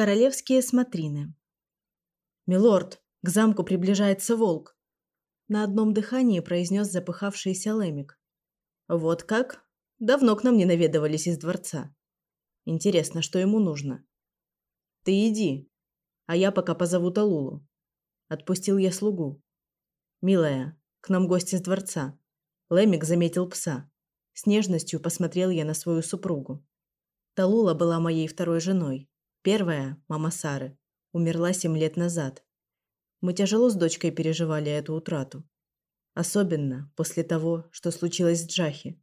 Королевские смотрины. «Милорд, к замку приближается волк!» На одном дыхании произнес запыхавшийся Лемик. «Вот как? Давно к нам не наведывались из дворца. Интересно, что ему нужно?» «Ты иди, а я пока позову Талулу». Отпустил я слугу. «Милая, к нам гость из дворца». Лемик заметил пса. С нежностью посмотрел я на свою супругу. Талула была моей второй женой. Первая, мама Сары, умерла семь лет назад. Мы тяжело с дочкой переживали эту утрату. Особенно после того, что случилось с Джахи.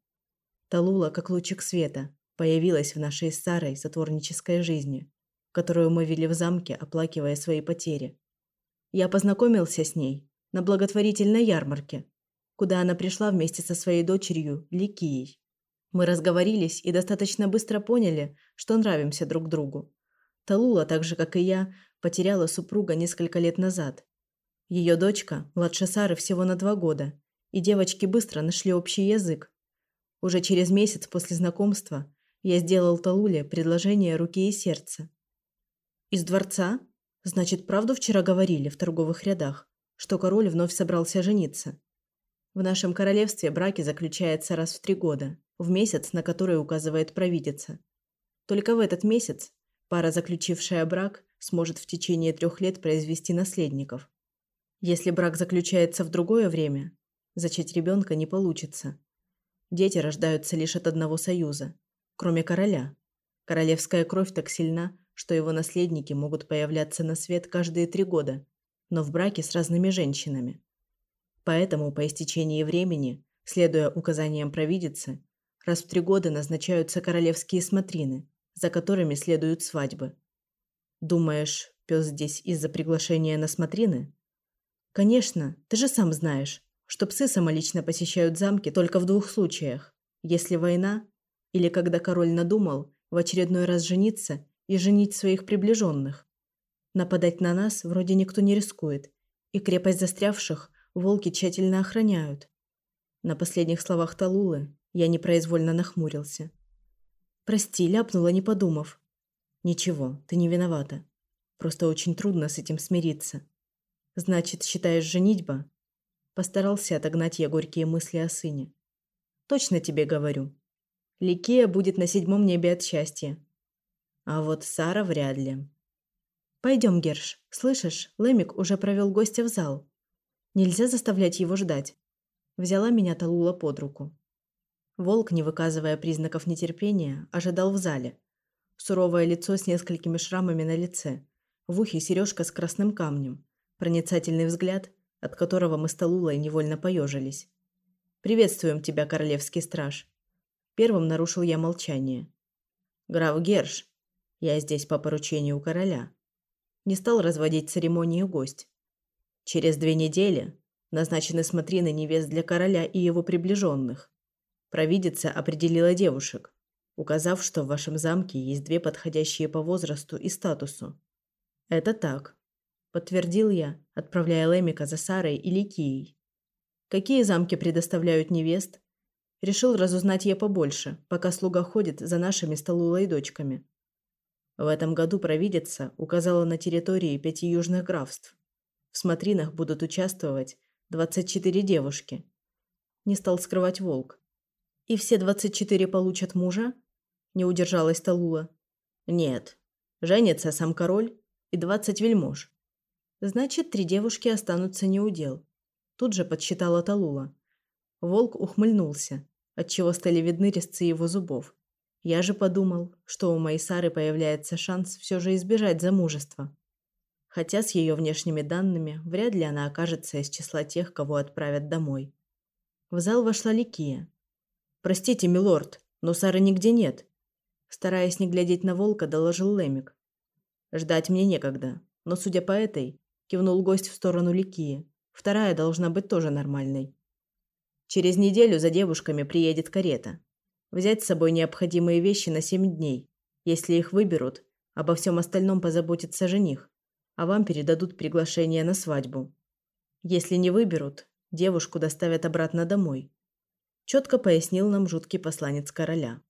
Талула, как лучик света, появилась в нашей старой затворнической жизни, которую мы вели в замке, оплакивая свои потери. Я познакомился с ней на благотворительной ярмарке, куда она пришла вместе со своей дочерью Ликией. Мы разговорились и достаточно быстро поняли, что нравимся друг другу. Талула, так же как и я, потеряла супруга несколько лет назад. Ее дочка младше Сары всего на два года, и девочки быстро нашли общий язык. Уже через месяц после знакомства я сделал Талуле предложение руки и сердца. Из дворца? Значит, правду вчера говорили в торговых рядах, что король вновь собрался жениться. В нашем королевстве браки заключаются раз в три года, в месяц, на который указывает провидица. Только в этот месяц Пара, заключившая брак, сможет в течение трех лет произвести наследников. Если брак заключается в другое время, зачать ребенка не получится. Дети рождаются лишь от одного союза, кроме короля. Королевская кровь так сильна, что его наследники могут появляться на свет каждые три года, но в браке с разными женщинами. Поэтому по истечении времени, следуя указаниям провидицы, раз в три года назначаются королевские смотрины – за которыми следуют свадьбы. Думаешь, пес здесь из-за приглашения на смотрины? Конечно, ты же сам знаешь, что псы самолично посещают замки только в двух случаях. Если война или когда король надумал в очередной раз жениться и женить своих приближенных. Нападать на нас вроде никто не рискует, и крепость застрявших волки тщательно охраняют. На последних словах Талулы я непроизвольно нахмурился. Прости, ляпнула, не подумав. Ничего, ты не виновата. Просто очень трудно с этим смириться. Значит, считаешь женитьба? Постарался отогнать я горькие мысли о сыне. Точно тебе говорю. Ликея будет на седьмом небе от счастья. А вот Сара вряд ли. Пойдем, Герш. Слышишь, Лемик уже провел гостя в зал. Нельзя заставлять его ждать. Взяла меня Талула под руку. Волк, не выказывая признаков нетерпения, ожидал в зале. Суровое лицо с несколькими шрамами на лице, в ухе сережка с красным камнем, проницательный взгляд, от которого мы с Талулой невольно поежились. «Приветствуем тебя, королевский страж!» Первым нарушил я молчание. «Граф Герш, я здесь по поручению короля». Не стал разводить церемонию гость. Через две недели назначены смотрины невест для короля и его приближенных. Провидица определила девушек, указав, что в вашем замке есть две подходящие по возрасту и статусу. Это так, подтвердил я, отправляя Лемика за Сарой и Ликией. Какие замки предоставляют невест? Решил разузнать я побольше, пока слуга ходит за нашими столулой дочками. В этом году провидица указала на территории пяти южных графств. В смотринах будут участвовать 24 девушки. Не стал скрывать волк. «И все двадцать четыре получат мужа?» Не удержалась Талула. «Нет. Женится сам король и двадцать вельмож. Значит, три девушки останутся неудел. Тут же подсчитала Талула. Волк ухмыльнулся, отчего стали видны резцы его зубов. Я же подумал, что у моей Сары появляется шанс все же избежать замужества. Хотя с ее внешними данными вряд ли она окажется из числа тех, кого отправят домой. В зал вошла Ликия, «Простите, милорд, но Сары нигде нет», стараясь не глядеть на волка, доложил Лемик. «Ждать мне некогда, но, судя по этой, кивнул гость в сторону Ликии, вторая должна быть тоже нормальной. Через неделю за девушками приедет карета. Взять с собой необходимые вещи на семь дней. Если их выберут, обо всем остальном позаботится жених, а вам передадут приглашение на свадьбу. Если не выберут, девушку доставят обратно домой четко пояснил нам жуткий посланец короля.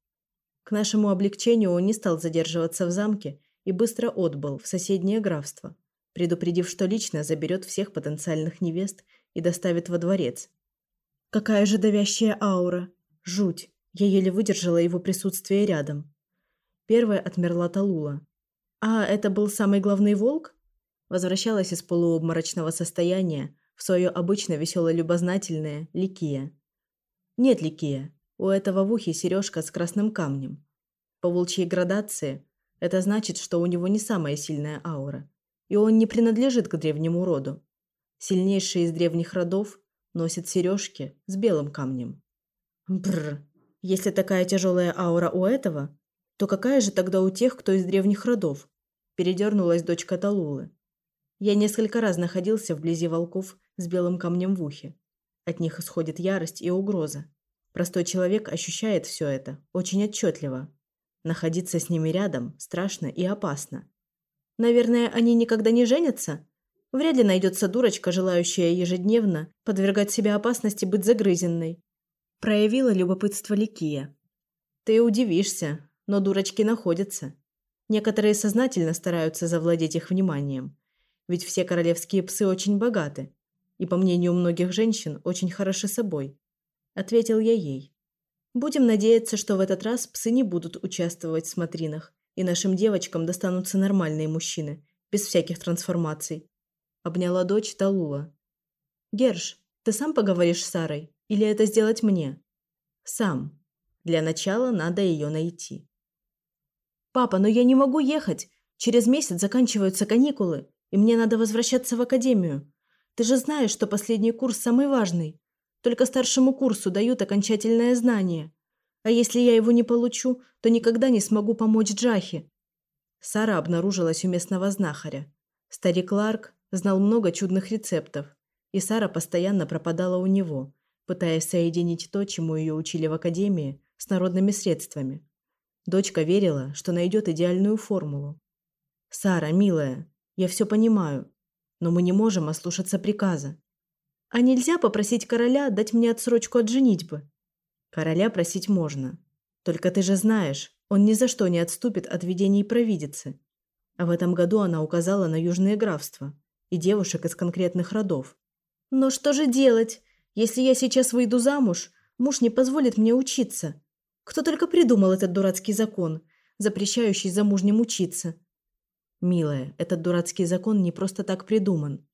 К нашему облегчению он не стал задерживаться в замке и быстро отбыл в соседнее графство, предупредив, что лично заберет всех потенциальных невест и доставит во дворец. Какая же давящая аура! Жуть! Я еле выдержала его присутствие рядом. Первая отмерла Талула. А, это был самый главный волк? Возвращалась из полуобморочного состояния в свое обычно весело-любознательное Ликия. Нет, Ликия, у этого в ухе сережка с красным камнем. По волчьей градации это значит, что у него не самая сильная аура, и он не принадлежит к древнему роду. Сильнейший из древних родов носит сережки с белым камнем. Бррр. Если такая тяжелая аура у этого, то какая же тогда у тех, кто из древних родов? Передернулась дочка Талулы. Я несколько раз находился вблизи волков с белым камнем в ухе. От них исходит ярость и угроза. Простой человек ощущает все это очень отчетливо. Находиться с ними рядом страшно и опасно. Наверное, они никогда не женятся? Вряд ли найдется дурочка, желающая ежедневно подвергать себя опасности быть загрызенной. Проявила любопытство Ликия. Ты удивишься, но дурочки находятся. Некоторые сознательно стараются завладеть их вниманием. Ведь все королевские псы очень богаты. И, по мнению многих женщин, очень хороши собой ответил я ей. Будем надеяться, что в этот раз псы не будут участвовать в смотринах, и нашим девочкам достанутся нормальные мужчины, без всяких трансформаций. Обняла дочь Талула. Герш, ты сам поговоришь с Сарой или это сделать мне? Сам. Для начала надо ее найти. Папа, но я не могу ехать. Через месяц заканчиваются каникулы, и мне надо возвращаться в академию. Ты же знаешь, что последний курс самый важный. Только старшему курсу дают окончательное знание. А если я его не получу, то никогда не смогу помочь Джахе. Сара обнаружилась у местного знахаря. Старик Ларк знал много чудных рецептов, и Сара постоянно пропадала у него, пытаясь соединить то, чему ее учили в академии, с народными средствами. Дочка верила, что найдет идеальную формулу. «Сара, милая, я все понимаю, но мы не можем ослушаться приказа. А нельзя попросить короля дать мне отсрочку от женитьбы? Короля просить можно. Только ты же знаешь, он ни за что не отступит от видений провидицы. А в этом году она указала на южные графства и девушек из конкретных родов. Но что же делать, если я сейчас выйду замуж, муж не позволит мне учиться? Кто только придумал этот дурацкий закон, запрещающий замужним учиться? Милая, этот дурацкий закон не просто так придуман.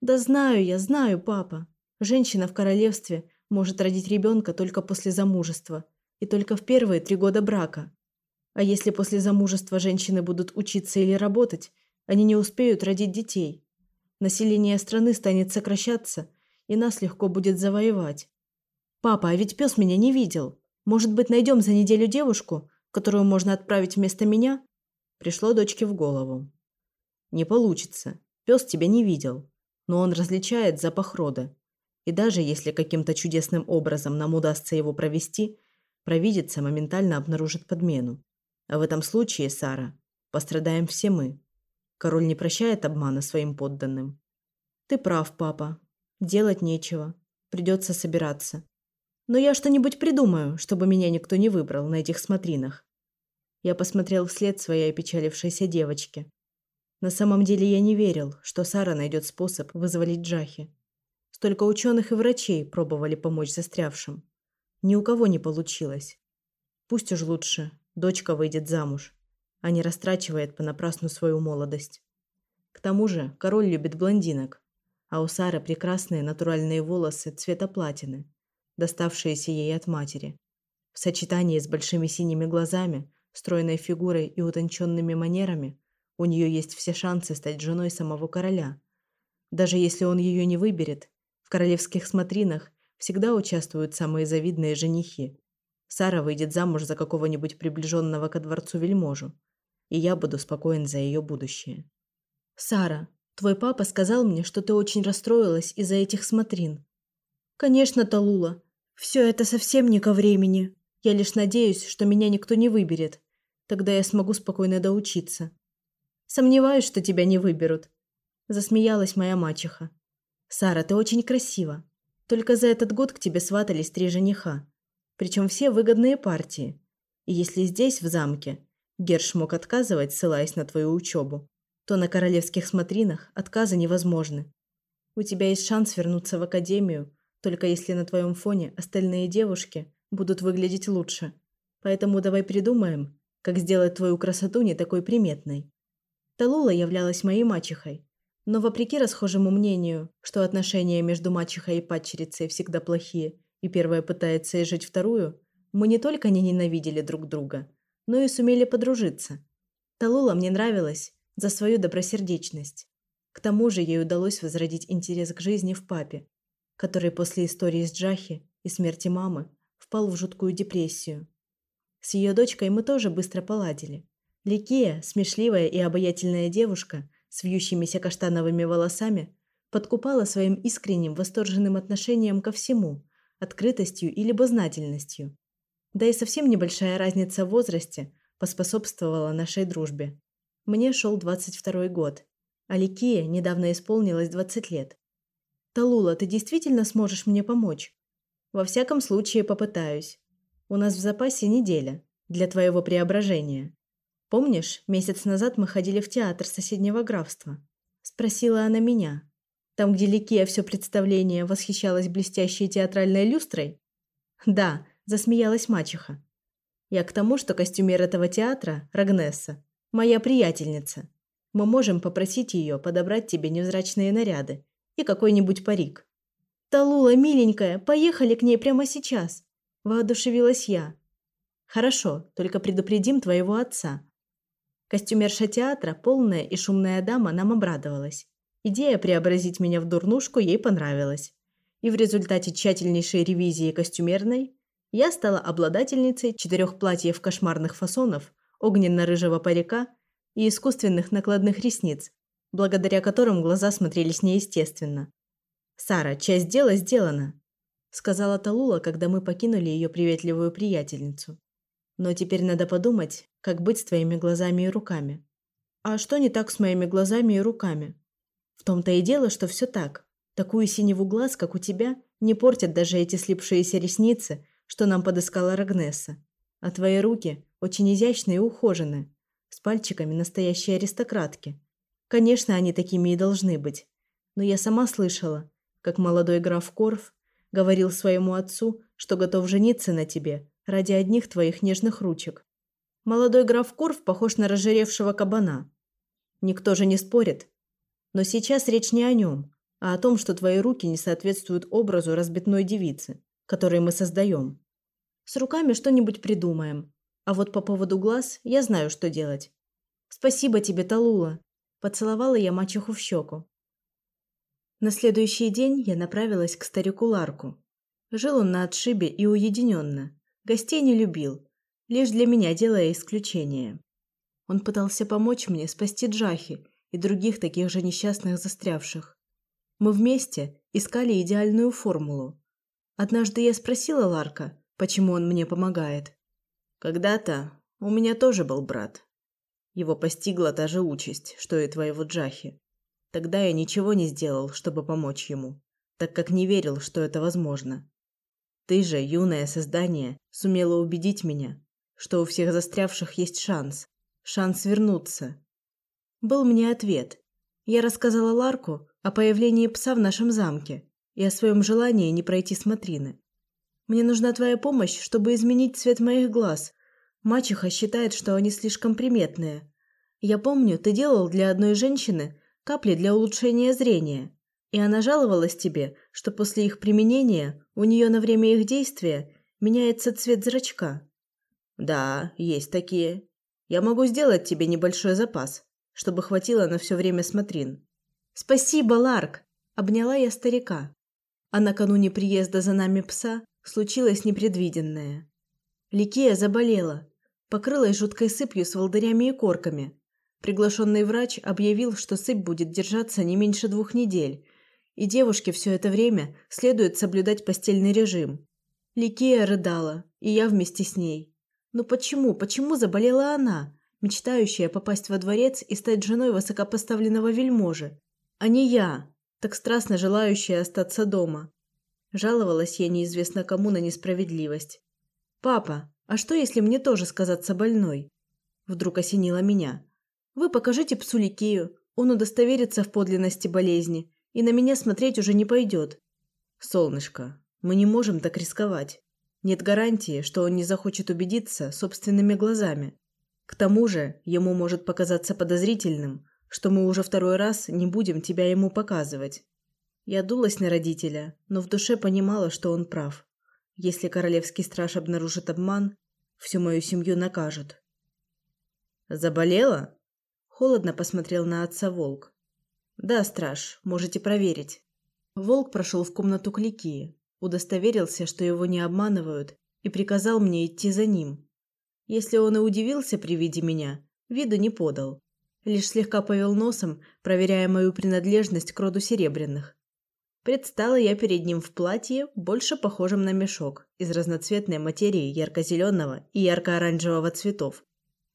Да знаю я, знаю, папа. Женщина в королевстве может родить ребенка только после замужества и только в первые три года брака. А если после замужества женщины будут учиться или работать, они не успеют родить детей. Население страны станет сокращаться, и нас легко будет завоевать. Папа, а ведь пес меня не видел. Может быть, найдем за неделю девушку, которую можно отправить вместо меня? Пришло дочке в голову. Не получится. Пес тебя не видел но он различает запах рода. И даже если каким-то чудесным образом нам удастся его провести, провидица моментально обнаружит подмену. А в этом случае, Сара, пострадаем все мы. Король не прощает обмана своим подданным. Ты прав, папа. Делать нечего. Придется собираться. Но я что-нибудь придумаю, чтобы меня никто не выбрал на этих смотринах. Я посмотрел вслед своей опечалившейся девочке. На самом деле я не верил, что Сара найдет способ вызволить Джахи. Столько ученых и врачей пробовали помочь застрявшим. Ни у кого не получилось. Пусть уж лучше дочка выйдет замуж, а не растрачивает понапрасну свою молодость. К тому же король любит блондинок, а у Сары прекрасные натуральные волосы цвета платины, доставшиеся ей от матери. В сочетании с большими синими глазами, стройной фигурой и утонченными манерами у нее есть все шансы стать женой самого короля. Даже если он ее не выберет, в королевских смотринах всегда участвуют самые завидные женихи. Сара выйдет замуж за какого-нибудь приближенного ко дворцу вельможу, и я буду спокоен за ее будущее. Сара, твой папа сказал мне, что ты очень расстроилась из-за этих смотрин. Конечно, Талула. Все это совсем не ко времени. Я лишь надеюсь, что меня никто не выберет. Тогда я смогу спокойно доучиться. Сомневаюсь, что тебя не выберут. Засмеялась моя мачеха. Сара, ты очень красива. Только за этот год к тебе сватались три жениха. Причем все выгодные партии. И если здесь, в замке, Герш мог отказывать, ссылаясь на твою учебу, то на королевских смотринах отказы невозможны. У тебя есть шанс вернуться в академию, только если на твоем фоне остальные девушки будут выглядеть лучше. Поэтому давай придумаем, как сделать твою красоту не такой приметной. Талула являлась моей мачехой, но вопреки расхожему мнению, что отношения между мачехой и падчерицей всегда плохие, и первая пытается изжить вторую, мы не только не ненавидели друг друга, но и сумели подружиться. Талула мне нравилась за свою добросердечность. К тому же ей удалось возродить интерес к жизни в папе, который после истории с Джахи и смерти мамы впал в жуткую депрессию. С ее дочкой мы тоже быстро поладили. Ликия, смешливая и обаятельная девушка, с вьющимися каштановыми волосами, подкупала своим искренним, восторженным отношением ко всему, открытостью и любознательностью. Да и совсем небольшая разница в возрасте поспособствовала нашей дружбе. Мне шел 22 год, а Ликия недавно исполнилось 20 лет. «Талула, ты действительно сможешь мне помочь?» «Во всяком случае попытаюсь. У нас в запасе неделя для твоего преображения. Помнишь, месяц назад мы ходили в театр соседнего графства? Спросила она меня. Там, где Ликия все представление восхищалась блестящей театральной люстрой? Да, засмеялась мачеха. Я к тому, что костюмер этого театра, Рагнесса, моя приятельница. Мы можем попросить ее подобрать тебе невзрачные наряды и какой-нибудь парик. Талула, миленькая, поехали к ней прямо сейчас. Воодушевилась я. Хорошо, только предупредим твоего отца. Костюмерша театра, полная и шумная дама, нам обрадовалась. Идея преобразить меня в дурнушку ей понравилась. И в результате тщательнейшей ревизии костюмерной я стала обладательницей четырех платьев кошмарных фасонов, огненно-рыжего парика и искусственных накладных ресниц, благодаря которым глаза смотрелись неестественно. «Сара, часть дела сделана», – сказала Талула, когда мы покинули ее приветливую приятельницу. Но теперь надо подумать, как быть с твоими глазами и руками. А что не так с моими глазами и руками? В том-то и дело, что все так. Такую синеву глаз, как у тебя, не портят даже эти слипшиеся ресницы, что нам подыскала Рагнесса. А твои руки очень изящные и ухоженные, с пальчиками настоящей аристократки. Конечно, они такими и должны быть. Но я сама слышала, как молодой граф Корф говорил своему отцу, что готов жениться на тебе ради одних твоих нежных ручек. Молодой граф Корф похож на разжиревшего кабана. Никто же не спорит. Но сейчас речь не о нем, а о том, что твои руки не соответствуют образу разбитной девицы, который мы создаем. С руками что-нибудь придумаем. А вот по поводу глаз я знаю, что делать. Спасибо тебе, Талула. Поцеловала я мачеху в щеку. На следующий день я направилась к старику Ларку. Жил он на отшибе и уединенно. Гостей не любил, лишь для меня делая исключение. Он пытался помочь мне спасти Джахи и других таких же несчастных застрявших. Мы вместе искали идеальную формулу. Однажды я спросила Ларка, почему он мне помогает. Когда-то у меня тоже был брат. Его постигла та же участь, что и твоего Джахи. Тогда я ничего не сделал, чтобы помочь ему, так как не верил, что это возможно. Ты же, юное создание, сумела убедить меня, что у всех застрявших есть шанс. Шанс вернуться. Был мне ответ. Я рассказала Ларку о появлении пса в нашем замке и о своем желании не пройти смотрины. Мне нужна твоя помощь, чтобы изменить цвет моих глаз. Мачеха считает, что они слишком приметные. Я помню, ты делал для одной женщины капли для улучшения зрения. И она жаловалась тебе, что после их применения у нее на время их действия меняется цвет зрачка. Да, есть такие. Я могу сделать тебе небольшой запас, чтобы хватило на все время смотрин. Спасибо, Ларк, обняла я старика. А накануне приезда за нами пса случилось непредвиденное. Ликия заболела, покрылась жуткой сыпью с волдырями и корками. Приглашенный врач объявил, что сыпь будет держаться не меньше двух недель, и девушке все это время следует соблюдать постельный режим. Ликия рыдала, и я вместе с ней. Но почему, почему заболела она, мечтающая попасть во дворец и стать женой высокопоставленного вельможи, а не я, так страстно желающая остаться дома? Жаловалась я неизвестно кому на несправедливость. «Папа, а что, если мне тоже сказаться больной?» Вдруг осенило меня. Вы покажите псу Ликею, он удостоверится в подлинности болезни, и на меня смотреть уже не пойдет. Солнышко, мы не можем так рисковать. Нет гарантии, что он не захочет убедиться собственными глазами. К тому же, ему может показаться подозрительным, что мы уже второй раз не будем тебя ему показывать. Я дулась на родителя, но в душе понимала, что он прав. Если королевский страж обнаружит обман, всю мою семью накажут. Заболела? Холодно посмотрел на отца Волк. Да, страж, можете проверить. Волк прошел в комнату к Ликии, удостоверился, что его не обманывают, и приказал мне идти за ним. Если он и удивился при виде меня, виду не подал, лишь слегка повел носом, проверяя мою принадлежность к роду серебряных. Предстала я перед ним в платье, больше похожем на мешок, из разноцветной материи ярко-зеленого и ярко-оранжевого цветов.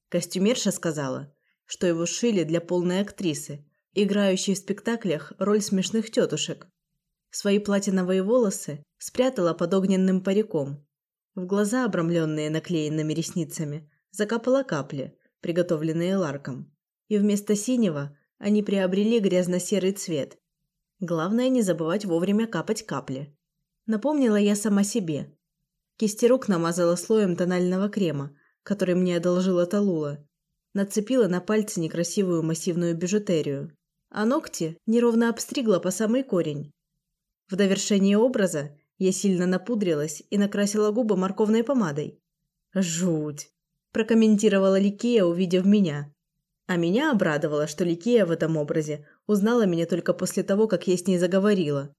Костюмерша сказала, что его шили для полной актрисы, играющей в спектаклях роль смешных тетушек. Свои платиновые волосы спрятала под огненным париком. В глаза, обрамленные наклеенными ресницами, закапала капли, приготовленные ларком. И вместо синего они приобрели грязно-серый цвет. Главное не забывать вовремя капать капли. Напомнила я сама себе. Кисти рук намазала слоем тонального крема, который мне одолжила Талула. Нацепила на пальцы некрасивую массивную бижутерию, а ногти неровно обстригла по самый корень. В довершение образа я сильно напудрилась и накрасила губы морковной помадой. «Жуть!» – прокомментировала Ликия, увидев меня. А меня обрадовало, что Ликия в этом образе узнала меня только после того, как я с ней заговорила.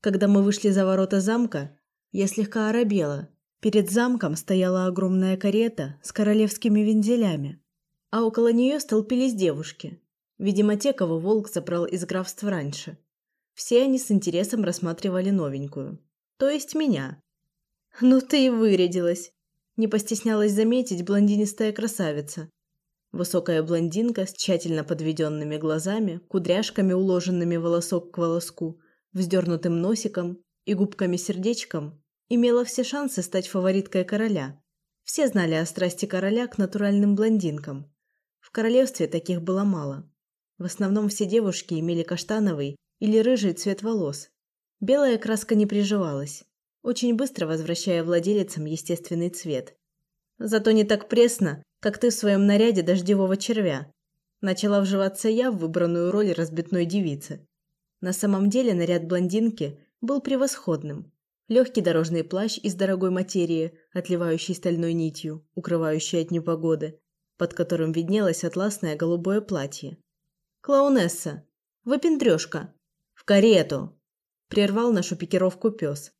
Когда мы вышли за ворота замка, я слегка оробела, Перед замком стояла огромная карета с королевскими вензелями, а около нее столпились девушки. Видимо, те, кого волк забрал из графства раньше. Все они с интересом рассматривали новенькую. То есть меня. «Ну ты и вырядилась!» Не постеснялась заметить блондинистая красавица. Высокая блондинка с тщательно подведенными глазами, кудряшками, уложенными волосок к волоску, вздернутым носиком и губками-сердечком имела все шансы стать фавориткой короля. Все знали о страсти короля к натуральным блондинкам. Королевстве таких было мало. В основном все девушки имели каштановый или рыжий цвет волос. Белая краска не приживалась, очень быстро возвращая владелицам естественный цвет. Зато не так пресно, как ты в своем наряде дождевого червя. Начала вживаться я в выбранную роль разбитной девицы. На самом деле наряд блондинки был превосходным, Легкий дорожный плащ из дорогой материи, отливающий стальной нитью, укрывающий от непогоды, под которым виднелось атласное голубое платье. «Клоунесса! Выпендрёшка! В карету!» – прервал нашу пикировку пес.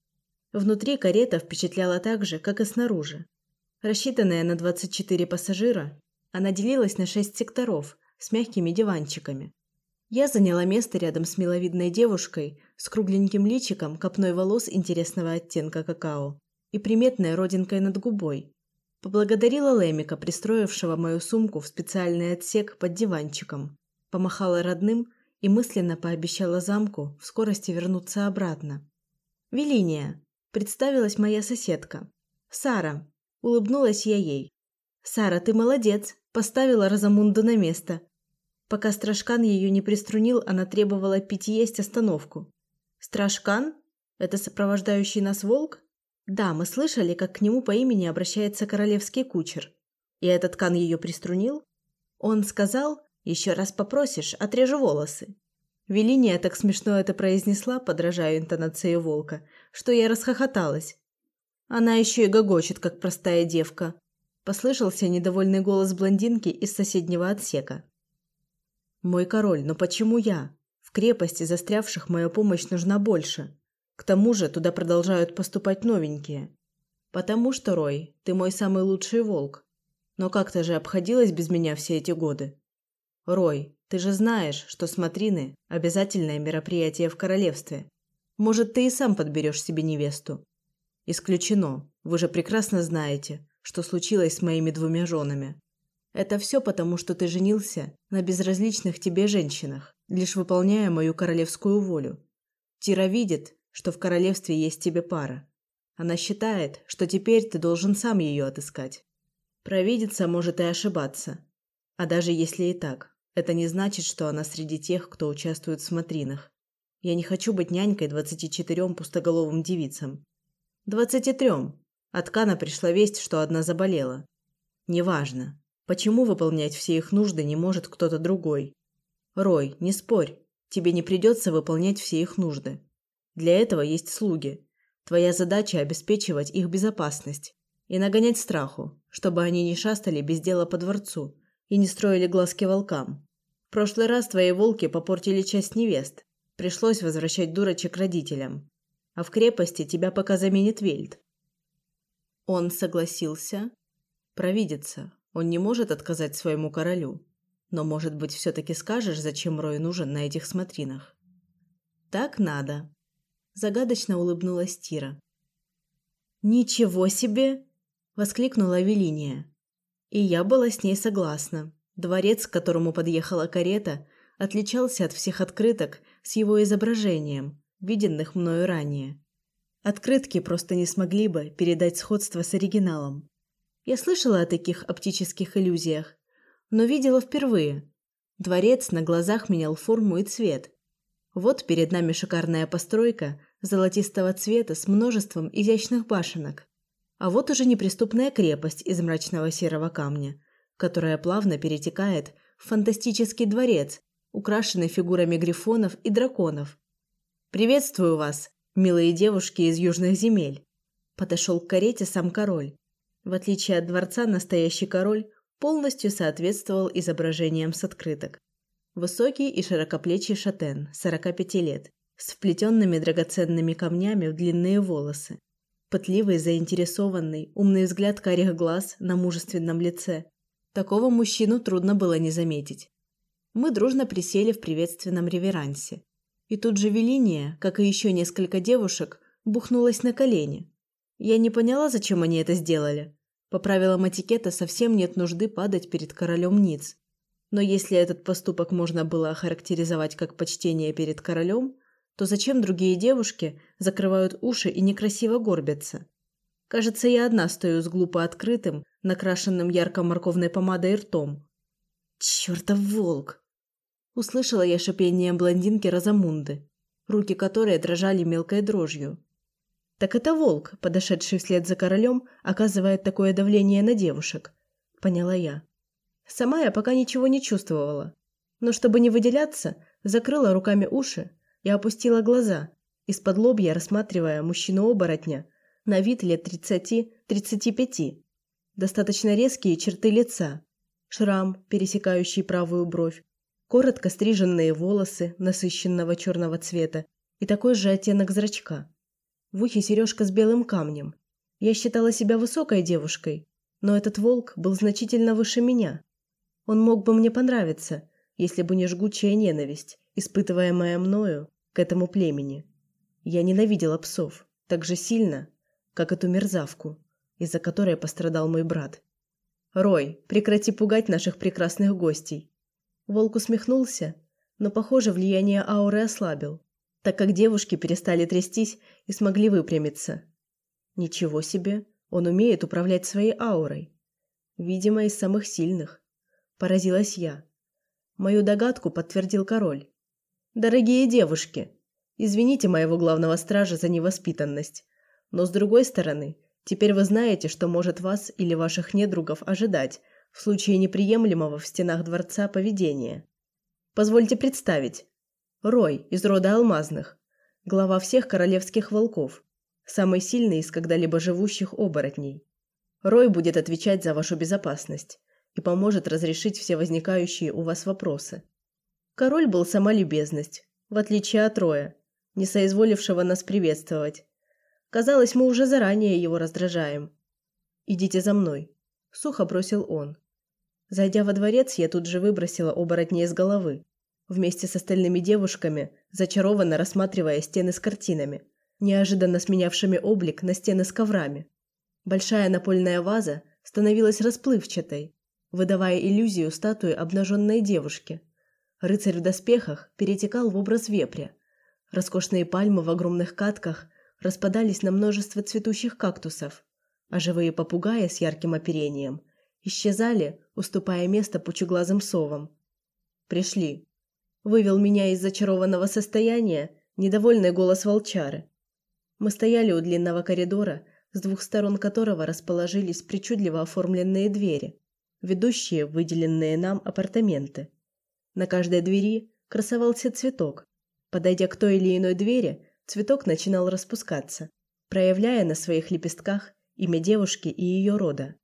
Внутри карета впечатляла так же, как и снаружи. Рассчитанная на 24 пассажира, она делилась на 6 секторов с мягкими диванчиками. Я заняла место рядом с миловидной девушкой с кругленьким личиком, копной волос интересного оттенка какао и приметной родинкой над губой. Поблагодарила Лемика, пристроившего мою сумку в специальный отсек под диванчиком. Помахала родным и мысленно пообещала замку в скорости вернуться обратно. «Велиния», – представилась моя соседка. «Сара», – улыбнулась я ей. «Сара, ты молодец, поставила Розамунду на место. Пока Страшкан ее не приструнил, она требовала пить есть остановку. «Страшкан? Это сопровождающий нас волк?» «Да, мы слышали, как к нему по имени обращается королевский кучер. И этот Кан ее приструнил?» Он сказал, «Еще раз попросишь, отрежу волосы». Велиния так смешно это произнесла, подражая интонации волка, что я расхохоталась. Она еще и гогочет, как простая девка. Послышался недовольный голос блондинки из соседнего отсека. «Мой король, но почему я? В крепости застрявших моя помощь нужна больше. К тому же туда продолжают поступать новенькие. Потому что, Рой, ты мой самый лучший волк. Но как-то же обходилась без меня все эти годы. Рой, ты же знаешь, что смотрины – обязательное мероприятие в королевстве. Может, ты и сам подберешь себе невесту? Исключено. Вы же прекрасно знаете, что случилось с моими двумя женами. Это все потому, что ты женился на безразличных тебе женщинах, лишь выполняя мою королевскую волю. Тира видит, что в королевстве есть тебе пара. Она считает, что теперь ты должен сам ее отыскать. Провидица может и ошибаться, А даже если и так, это не значит, что она среди тех, кто участвует в смотринах. Я не хочу быть нянькой 24 пустоголовым девицам. 23. От Кана пришла весть, что одна заболела. Неважно. Почему выполнять все их нужды не может кто-то другой? Рой, не спорь. Тебе не придется выполнять все их нужды. Для этого есть слуги. Твоя задача – обеспечивать их безопасность и нагонять страху, чтобы они не шастали без дела по дворцу и не строили глазки волкам. В прошлый раз твои волки попортили часть невест. Пришлось возвращать дурочек родителям. А в крепости тебя пока заменит Вельд. Он согласился провидеться. Он не может отказать своему королю. Но, может быть, все-таки скажешь, зачем Рой нужен на этих смотринах? Так надо. Загадочно улыбнулась Тира. «Ничего себе!» – воскликнула Велиния. И я была с ней согласна. Дворец, к которому подъехала карета, отличался от всех открыток с его изображением, виденных мною ранее. Открытки просто не смогли бы передать сходство с оригиналом. Я слышала о таких оптических иллюзиях, но видела впервые. Дворец на глазах менял форму и цвет. Вот перед нами шикарная постройка золотистого цвета с множеством изящных башенок. А вот уже неприступная крепость из мрачного серого камня, которая плавно перетекает в фантастический дворец, украшенный фигурами грифонов и драконов. «Приветствую вас, милые девушки из южных земель!» Подошел к карете сам король. В отличие от дворца, настоящий король полностью соответствовал изображениям с открыток. Высокий и широкоплечий шатен, 45 лет, с вплетенными драгоценными камнями в длинные волосы. Пытливый, заинтересованный, умный взгляд карих глаз на мужественном лице. Такого мужчину трудно было не заметить. Мы дружно присели в приветственном реверансе. И тут же Велиния, как и еще несколько девушек, бухнулась на колени. Я не поняла, зачем они это сделали. По правилам этикета совсем нет нужды падать перед королем Ниц. Но если этот поступок можно было охарактеризовать как почтение перед королем, то зачем другие девушки закрывают уши и некрасиво горбятся? Кажется, я одна стою с глупо открытым, накрашенным ярко-морковной помадой ртом. «Чёртов волк!» Услышала я шипение блондинки Розамунды, руки которой дрожали мелкой дрожью. Так это волк, подошедший вслед за королем, оказывает такое давление на девушек. Поняла я. Сама я пока ничего не чувствовала. Но чтобы не выделяться, закрыла руками уши и опустила глаза, из-под лобья рассматривая мужчину-оборотня, на вид лет 30-35. Достаточно резкие черты лица, шрам, пересекающий правую бровь, коротко стриженные волосы насыщенного черного цвета и такой же оттенок зрачка. В ухе сережка с белым камнем. Я считала себя высокой девушкой, но этот волк был значительно выше меня. Он мог бы мне понравиться, если бы не жгучая ненависть, испытываемая мною к этому племени. Я ненавидела псов так же сильно, как эту мерзавку, из-за которой пострадал мой брат. Рой, прекрати пугать наших прекрасных гостей. Волк усмехнулся, но, похоже, влияние ауры ослабил, так как девушки перестали трястись и смогли выпрямиться. Ничего себе, он умеет управлять своей аурой. Видимо, из самых сильных. Поразилась я. Мою догадку подтвердил король. Дорогие девушки, извините моего главного стража за невоспитанность, но с другой стороны, теперь вы знаете, что может вас или ваших недругов ожидать в случае неприемлемого в стенах дворца поведения. Позвольте представить. Рой из рода Алмазных, глава всех королевских волков, самый сильный из когда-либо живущих оборотней. Рой будет отвечать за вашу безопасность и поможет разрешить все возникающие у вас вопросы. Король был сама любезность, в отличие от Роя, не соизволившего нас приветствовать. Казалось, мы уже заранее его раздражаем. «Идите за мной», – сухо бросил он. Зайдя во дворец, я тут же выбросила оборотня из головы, вместе с остальными девушками, зачарованно рассматривая стены с картинами, неожиданно сменявшими облик на стены с коврами. Большая напольная ваза становилась расплывчатой, выдавая иллюзию статуи обнаженной девушки – Рыцарь в доспехах перетекал в образ вепря. Роскошные пальмы в огромных катках распадались на множество цветущих кактусов, а живые попугаи с ярким оперением исчезали уступая место пучеглазым совам. «Пришли», – вывел меня из зачарованного состояния недовольный голос волчары. Мы стояли у длинного коридора, с двух сторон которого расположились причудливо оформленные двери, ведущие выделенные нам апартаменты. На каждой двери красовался цветок. Подойдя к той или иной двери, цветок начинал распускаться, проявляя на своих лепестках имя девушки и ее рода.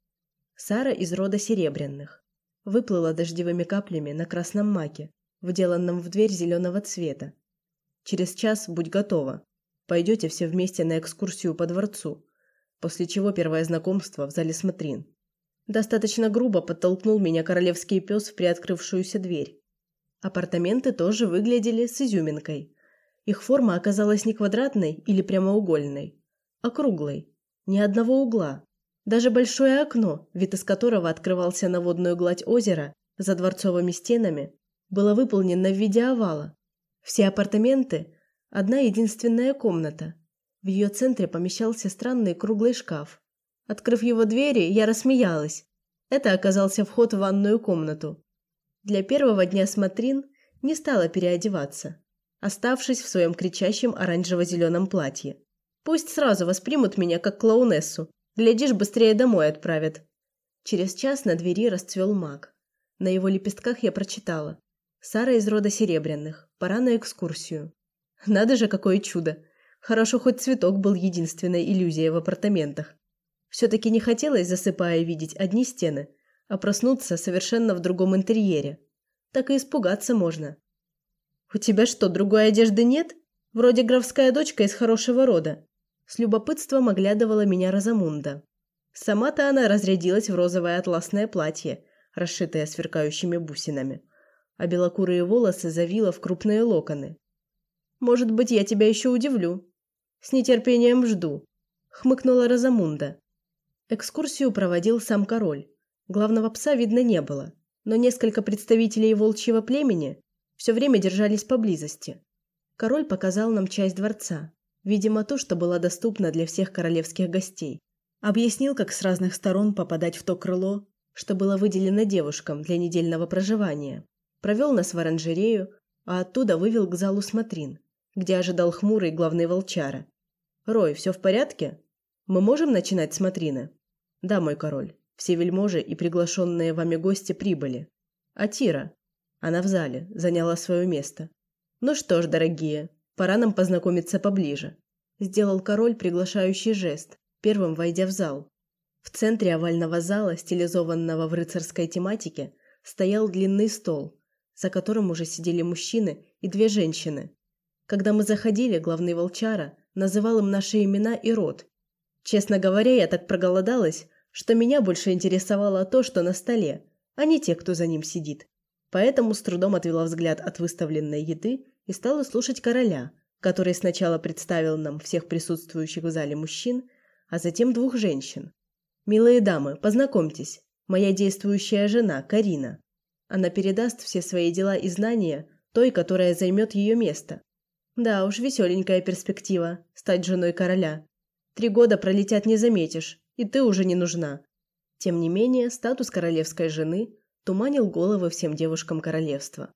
Сара из рода Серебряных. Выплыла дождевыми каплями на красном маке, вделанном в дверь зеленого цвета. Через час будь готова. Пойдете все вместе на экскурсию по дворцу, после чего первое знакомство в зале смотрин. Достаточно грубо подтолкнул меня королевский пес в приоткрывшуюся дверь. Апартаменты тоже выглядели с изюминкой. Их форма оказалась не квадратной или прямоугольной, а круглой. Ни одного угла. Даже большое окно, вид из которого открывался на водную гладь озера за дворцовыми стенами, было выполнено в виде овала. Все апартаменты – одна единственная комната. В ее центре помещался странный круглый шкаф. Открыв его двери, я рассмеялась. Это оказался вход в ванную комнату. Для первого дня смотрин не стала переодеваться, оставшись в своем кричащем оранжево-зеленом платье. Пусть сразу воспримут меня как клоунессу, глядишь, быстрее домой отправят. Через час на двери расцвел маг. На его лепестках я прочитала: Сара из рода Серебряных. Пора на экскурсию. Надо же, какое чудо! Хорошо, хоть цветок был единственной иллюзией в апартаментах. Все-таки не хотелось, засыпая, видеть одни стены, а проснуться совершенно в другом интерьере. Так и испугаться можно. «У тебя что, другой одежды нет? Вроде графская дочка из хорошего рода». С любопытством оглядывала меня Розамунда. Сама-то она разрядилась в розовое атласное платье, расшитое сверкающими бусинами, а белокурые волосы завила в крупные локоны. «Может быть, я тебя еще удивлю», с нетерпением жду, хмыкнула Розамунда. Экскурсию проводил сам король. Главного пса видно не было, но несколько представителей волчьего племени все время держались поблизости. Король показал нам часть дворца, видимо, то, что было доступно для всех королевских гостей. Объяснил, как с разных сторон попадать в то крыло, что было выделено девушкам для недельного проживания. Провел нас в оранжерею, а оттуда вывел к залу смотрин, где ожидал хмурый главный волчара. Рой, все в порядке? Мы можем начинать смотрины? Да, мой король. Все вельможи и приглашенные вами гости прибыли. А Тира? Она в зале, заняла свое место. Ну что ж, дорогие, пора нам познакомиться поближе. Сделал король приглашающий жест, первым войдя в зал. В центре овального зала, стилизованного в рыцарской тематике, стоял длинный стол, за которым уже сидели мужчины и две женщины. Когда мы заходили, главный волчара называл им наши имена и род. Честно говоря, я так проголодалась, что меня больше интересовало то, что на столе, а не те, кто за ним сидит. Поэтому с трудом отвела взгляд от выставленной еды и стала слушать короля, который сначала представил нам всех присутствующих в зале мужчин, а затем двух женщин. «Милые дамы, познакомьтесь, моя действующая жена Карина. Она передаст все свои дела и знания той, которая займет ее место. Да уж, веселенькая перспектива – стать женой короля. Три года пролетят не заметишь, и ты уже не нужна. Тем не менее, статус королевской жены туманил головы всем девушкам королевства.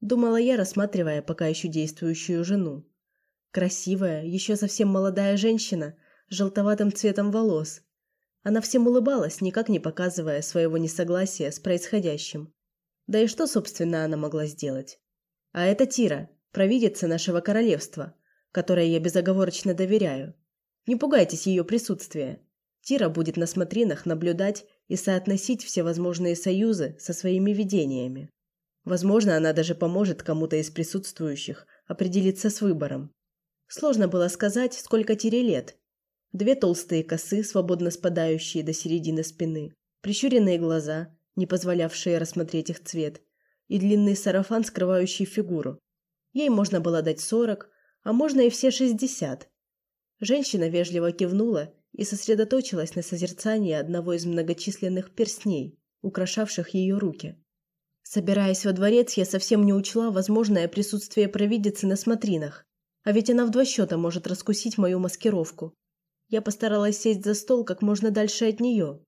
Думала я, рассматривая пока еще действующую жену. Красивая, еще совсем молодая женщина с желтоватым цветом волос. Она всем улыбалась, никак не показывая своего несогласия с происходящим. Да и что, собственно, она могла сделать? А это Тира, провидица нашего королевства, которой я безоговорочно доверяю. Не пугайтесь ее присутствия. Тира будет на смотринах наблюдать и соотносить все возможные союзы со своими видениями. Возможно, она даже поможет кому-то из присутствующих определиться с выбором. Сложно было сказать, сколько Тире лет. Две толстые косы, свободно спадающие до середины спины, прищуренные глаза, не позволявшие рассмотреть их цвет, и длинный сарафан, скрывающий фигуру. Ей можно было дать сорок, а можно и все шестьдесят. Женщина вежливо кивнула и сосредоточилась на созерцании одного из многочисленных перстней, украшавших ее руки. Собираясь во дворец, я совсем не учла возможное присутствие провидицы на смотринах, а ведь она в два счета может раскусить мою маскировку. Я постаралась сесть за стол как можно дальше от нее.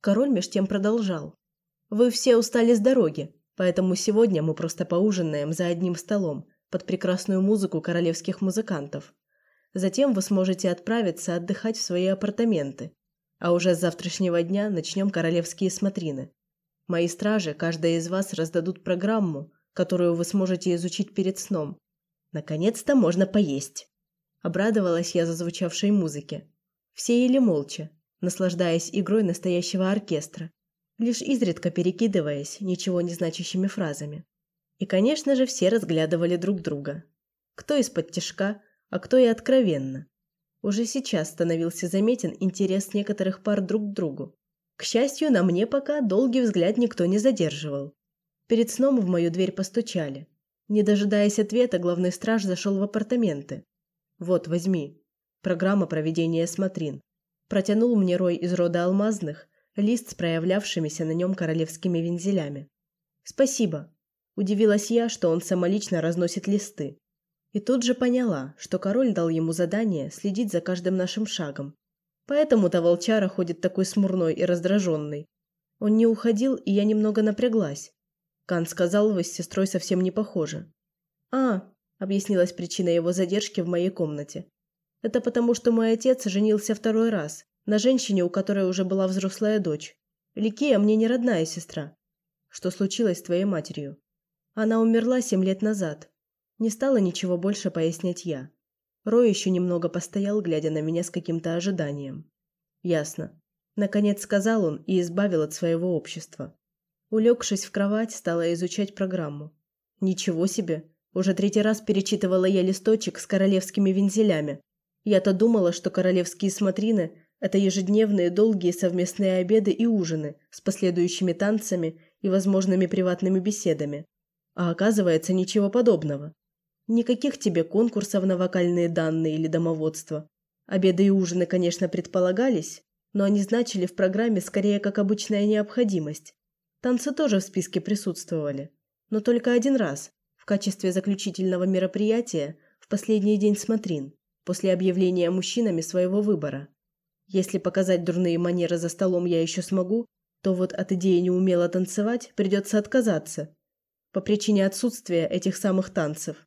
Король меж тем продолжал. Вы все устали с дороги, поэтому сегодня мы просто поужинаем за одним столом под прекрасную музыку королевских музыкантов. Затем вы сможете отправиться отдыхать в свои апартаменты, а уже с завтрашнего дня начнем королевские смотрины. Мои стражи, каждая из вас раздадут программу, которую вы сможете изучить перед сном. Наконец-то можно поесть. Обрадовалась я зазвучавшей музыке. Все ели молча, наслаждаясь игрой настоящего оркестра, лишь изредка перекидываясь ничего не значащими фразами. И, конечно же, все разглядывали друг друга. Кто из-под тишка, а кто и откровенно. Уже сейчас становился заметен интерес некоторых пар друг к другу. К счастью, на мне пока долгий взгляд никто не задерживал. Перед сном в мою дверь постучали. Не дожидаясь ответа, главный страж зашел в апартаменты. «Вот, возьми. Программа проведения смотрин». Протянул мне рой из рода алмазных, лист с проявлявшимися на нем королевскими вензелями. «Спасибо», – удивилась я, что он самолично разносит листы. И тут же поняла, что король дал ему задание следить за каждым нашим шагом. Поэтому-то волчара ходит такой смурной и раздраженный. Он не уходил, и я немного напряглась. Кан сказал, вы с сестрой совсем не похожи. «А», – объяснилась причина его задержки в моей комнате. «Это потому, что мой отец женился второй раз, на женщине, у которой уже была взрослая дочь. Ликея мне не родная сестра. Что случилось с твоей матерью? Она умерла семь лет назад. Не стала ничего больше пояснять я. Рой еще немного постоял, глядя на меня с каким-то ожиданием. Ясно. Наконец сказал он и избавил от своего общества. Улегшись в кровать, стала изучать программу. Ничего себе! Уже третий раз перечитывала я листочек с королевскими вензелями. Я-то думала, что королевские смотрины это ежедневные долгие совместные обеды и ужины с последующими танцами и возможными приватными беседами. А оказывается, ничего подобного. Никаких тебе конкурсов на вокальные данные или домоводство. Обеды и ужины, конечно, предполагались, но они значили в программе скорее как обычная необходимость. Танцы тоже в списке присутствовали, но только один раз, в качестве заключительного мероприятия в последний день смотрин, после объявления мужчинами своего выбора. Если показать дурные манеры за столом я еще смогу, то вот от идеи неумело танцевать придется отказаться. По причине отсутствия этих самых танцев.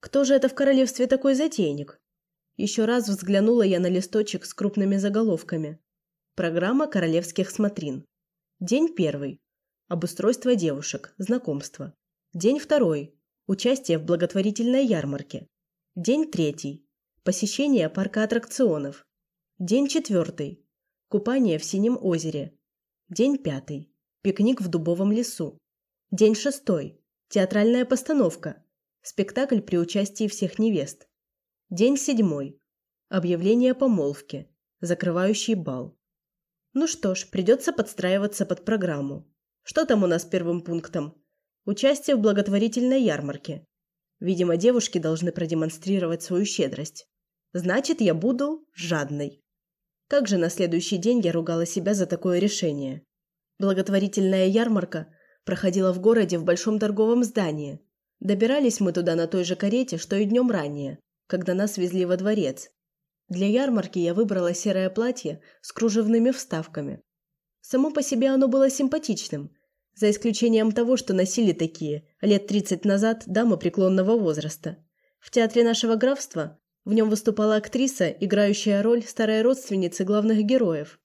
Кто же это в королевстве такой затейник? Еще раз взглянула я на листочек с крупными заголовками. Программа королевских смотрин. День первый. Обустройство девушек. Знакомство. День второй. Участие в благотворительной ярмарке. День третий. Посещение парка аттракционов. День четвертый. Купание в синем озере. День пятый. Пикник в дубовом лесу. День шестой. Театральная постановка. Спектакль при участии всех невест. День седьмой. Объявление помолвки. Закрывающий бал. Ну что ж, придется подстраиваться под программу. Что там у нас первым пунктом? Участие в благотворительной ярмарке. Видимо, девушки должны продемонстрировать свою щедрость. Значит, я буду жадной. Как же на следующий день я ругала себя за такое решение. Благотворительная ярмарка проходила в городе в большом торговом здании. Добирались мы туда на той же карете, что и днем ранее, когда нас везли во дворец. Для ярмарки я выбрала серое платье с кружевными вставками. Само по себе оно было симпатичным, за исключением того, что носили такие лет 30 назад дамы преклонного возраста. В театре нашего графства в нем выступала актриса, играющая роль старой родственницы главных героев.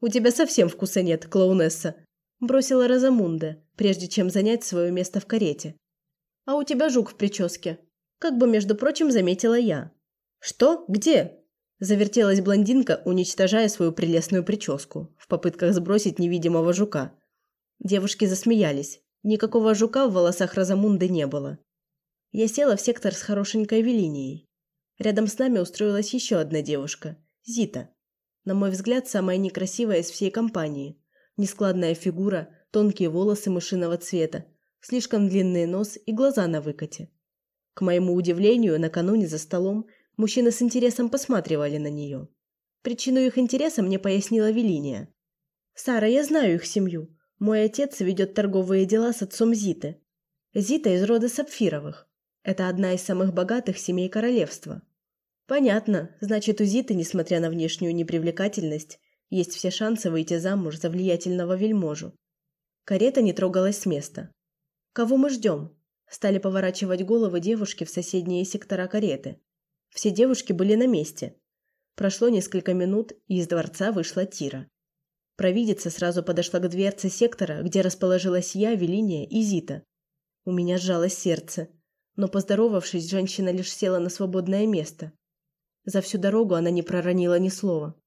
«У тебя совсем вкуса нет, клоунесса», – бросила Розамунда, прежде чем занять свое место в карете. «А у тебя жук в прическе», – как бы, между прочим, заметила я. «Что? Где?» – завертелась блондинка, уничтожая свою прелестную прическу, в попытках сбросить невидимого жука. Девушки засмеялись. Никакого жука в волосах Розамунды не было. Я села в сектор с хорошенькой Велинией. Рядом с нами устроилась еще одна девушка – Зита. На мой взгляд, самая некрасивая из всей компании. Нескладная фигура, тонкие волосы мышиного цвета, слишком длинный нос и глаза на выкате. К моему удивлению, накануне за столом мужчины с интересом посматривали на нее. Причину их интереса мне пояснила Велиния. «Сара, я знаю их семью. Мой отец ведет торговые дела с отцом Зиты. Зита из рода Сапфировых. Это одна из самых богатых семей королевства. Понятно, значит, у Зиты, несмотря на внешнюю непривлекательность, есть все шансы выйти замуж за влиятельного вельможу. Карета не трогалась с места. «Кого мы ждем?» Стали поворачивать головы девушки в соседние сектора кареты. Все девушки были на месте. Прошло несколько минут, и из дворца вышла Тира. Провидица сразу подошла к дверце сектора, где расположилась я, Велиния и Зита. У меня сжалось сердце, но, поздоровавшись, женщина лишь села на свободное место. За всю дорогу она не проронила ни слова.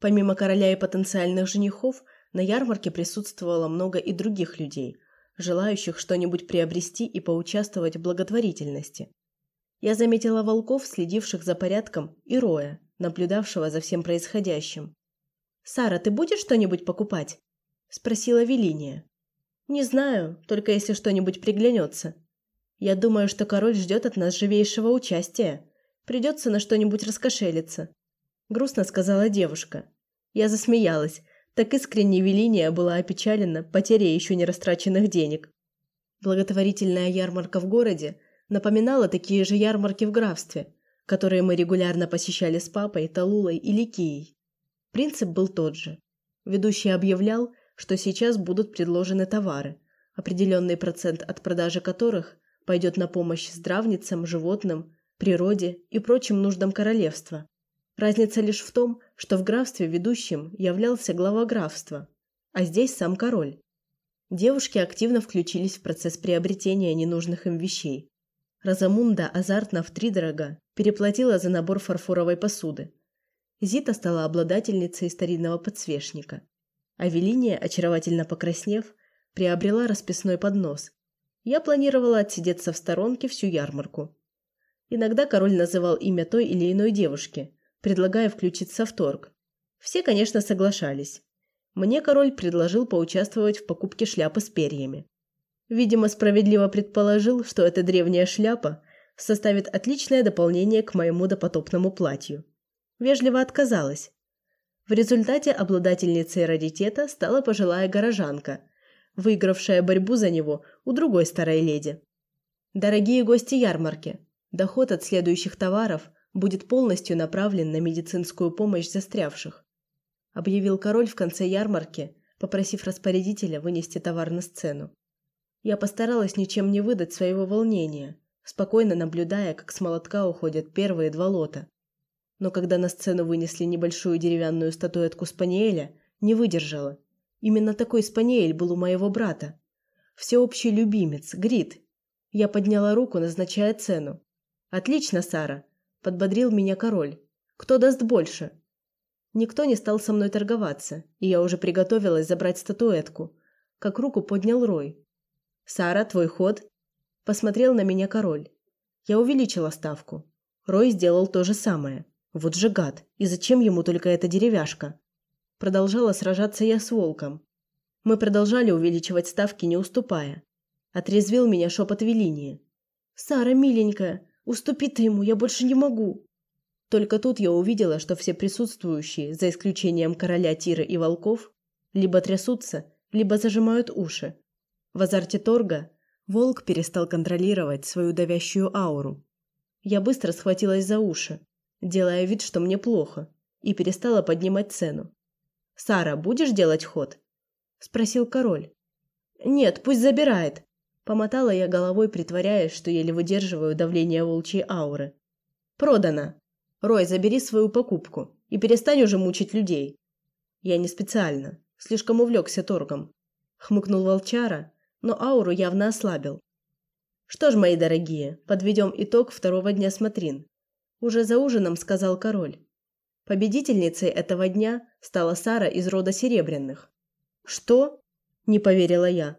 Помимо короля и потенциальных женихов, на ярмарке присутствовало много и других людей, желающих что-нибудь приобрести и поучаствовать в благотворительности. Я заметила волков, следивших за порядком, и Роя, наблюдавшего за всем происходящим. «Сара, ты будешь что-нибудь покупать?» – спросила Велиния. «Не знаю, только если что-нибудь приглянется. Я думаю, что король ждет от нас живейшего участия. Придется на что-нибудь раскошелиться», – грустно сказала девушка. Я засмеялась. Так искренне Велиния была опечалена потерей еще не растраченных денег. Благотворительная ярмарка в городе напоминала такие же ярмарки в графстве, которые мы регулярно посещали с папой, Талулой и Ликией. Принцип был тот же. Ведущий объявлял, что сейчас будут предложены товары, определенный процент от продажи которых пойдет на помощь здравницам, животным, природе и прочим нуждам королевства. Разница лишь в том, что в графстве ведущим являлся глава графства, а здесь сам король. Девушки активно включились в процесс приобретения ненужных им вещей. Розамунда азартно втридорога переплатила за набор фарфоровой посуды, Зита стала обладательницей старинного подсвечника. А Велиния, очаровательно покраснев, приобрела расписной поднос. Я планировала отсидеться в сторонке всю ярмарку. Иногда король называл имя той или иной девушки, предлагая включиться в торг. Все, конечно, соглашались. Мне король предложил поучаствовать в покупке шляпы с перьями. Видимо, справедливо предположил, что эта древняя шляпа составит отличное дополнение к моему допотопному платью вежливо отказалась. В результате обладательницей раритета стала пожилая горожанка, выигравшая борьбу за него у другой старой леди. Дорогие гости ярмарки, доход от следующих товаров будет полностью направлен на медицинскую помощь застрявших, объявил король в конце ярмарки, попросив распорядителя вынести товар на сцену. Я постаралась ничем не выдать своего волнения, спокойно наблюдая, как с молотка уходят первые два лота. Но когда на сцену вынесли небольшую деревянную статуэтку Спаниеля, не выдержала. Именно такой Спаниель был у моего брата. Всеобщий любимец, Грит. Я подняла руку, назначая цену. «Отлично, Сара!» – подбодрил меня король. «Кто даст больше?» Никто не стал со мной торговаться, и я уже приготовилась забрать статуэтку, как руку поднял Рой. «Сара, твой ход!» – посмотрел на меня король. Я увеличила ставку. Рой сделал то же самое. Вот же гад, и зачем ему только эта деревяшка? Продолжала сражаться я с волком. Мы продолжали увеличивать ставки, не уступая. Отрезвил меня шепот Велинии. «Сара, миленькая, уступи ты ему, я больше не могу!» Только тут я увидела, что все присутствующие, за исключением короля Тиры и волков, либо трясутся, либо зажимают уши. В азарте торга волк перестал контролировать свою давящую ауру. Я быстро схватилась за уши, делая вид, что мне плохо, и перестала поднимать цену. «Сара, будешь делать ход?» – спросил король. «Нет, пусть забирает», – помотала я головой, притворяясь, что еле выдерживаю давление волчьей ауры. «Продано! Рой, забери свою покупку и перестань уже мучить людей». «Я не специально, слишком увлекся торгом», – хмыкнул волчара, но ауру явно ослабил. «Что ж, мои дорогие, подведем итог второго дня смотрин. Уже за ужином сказал король. Победительницей этого дня стала Сара из рода Серебряных. Что? Не поверила я.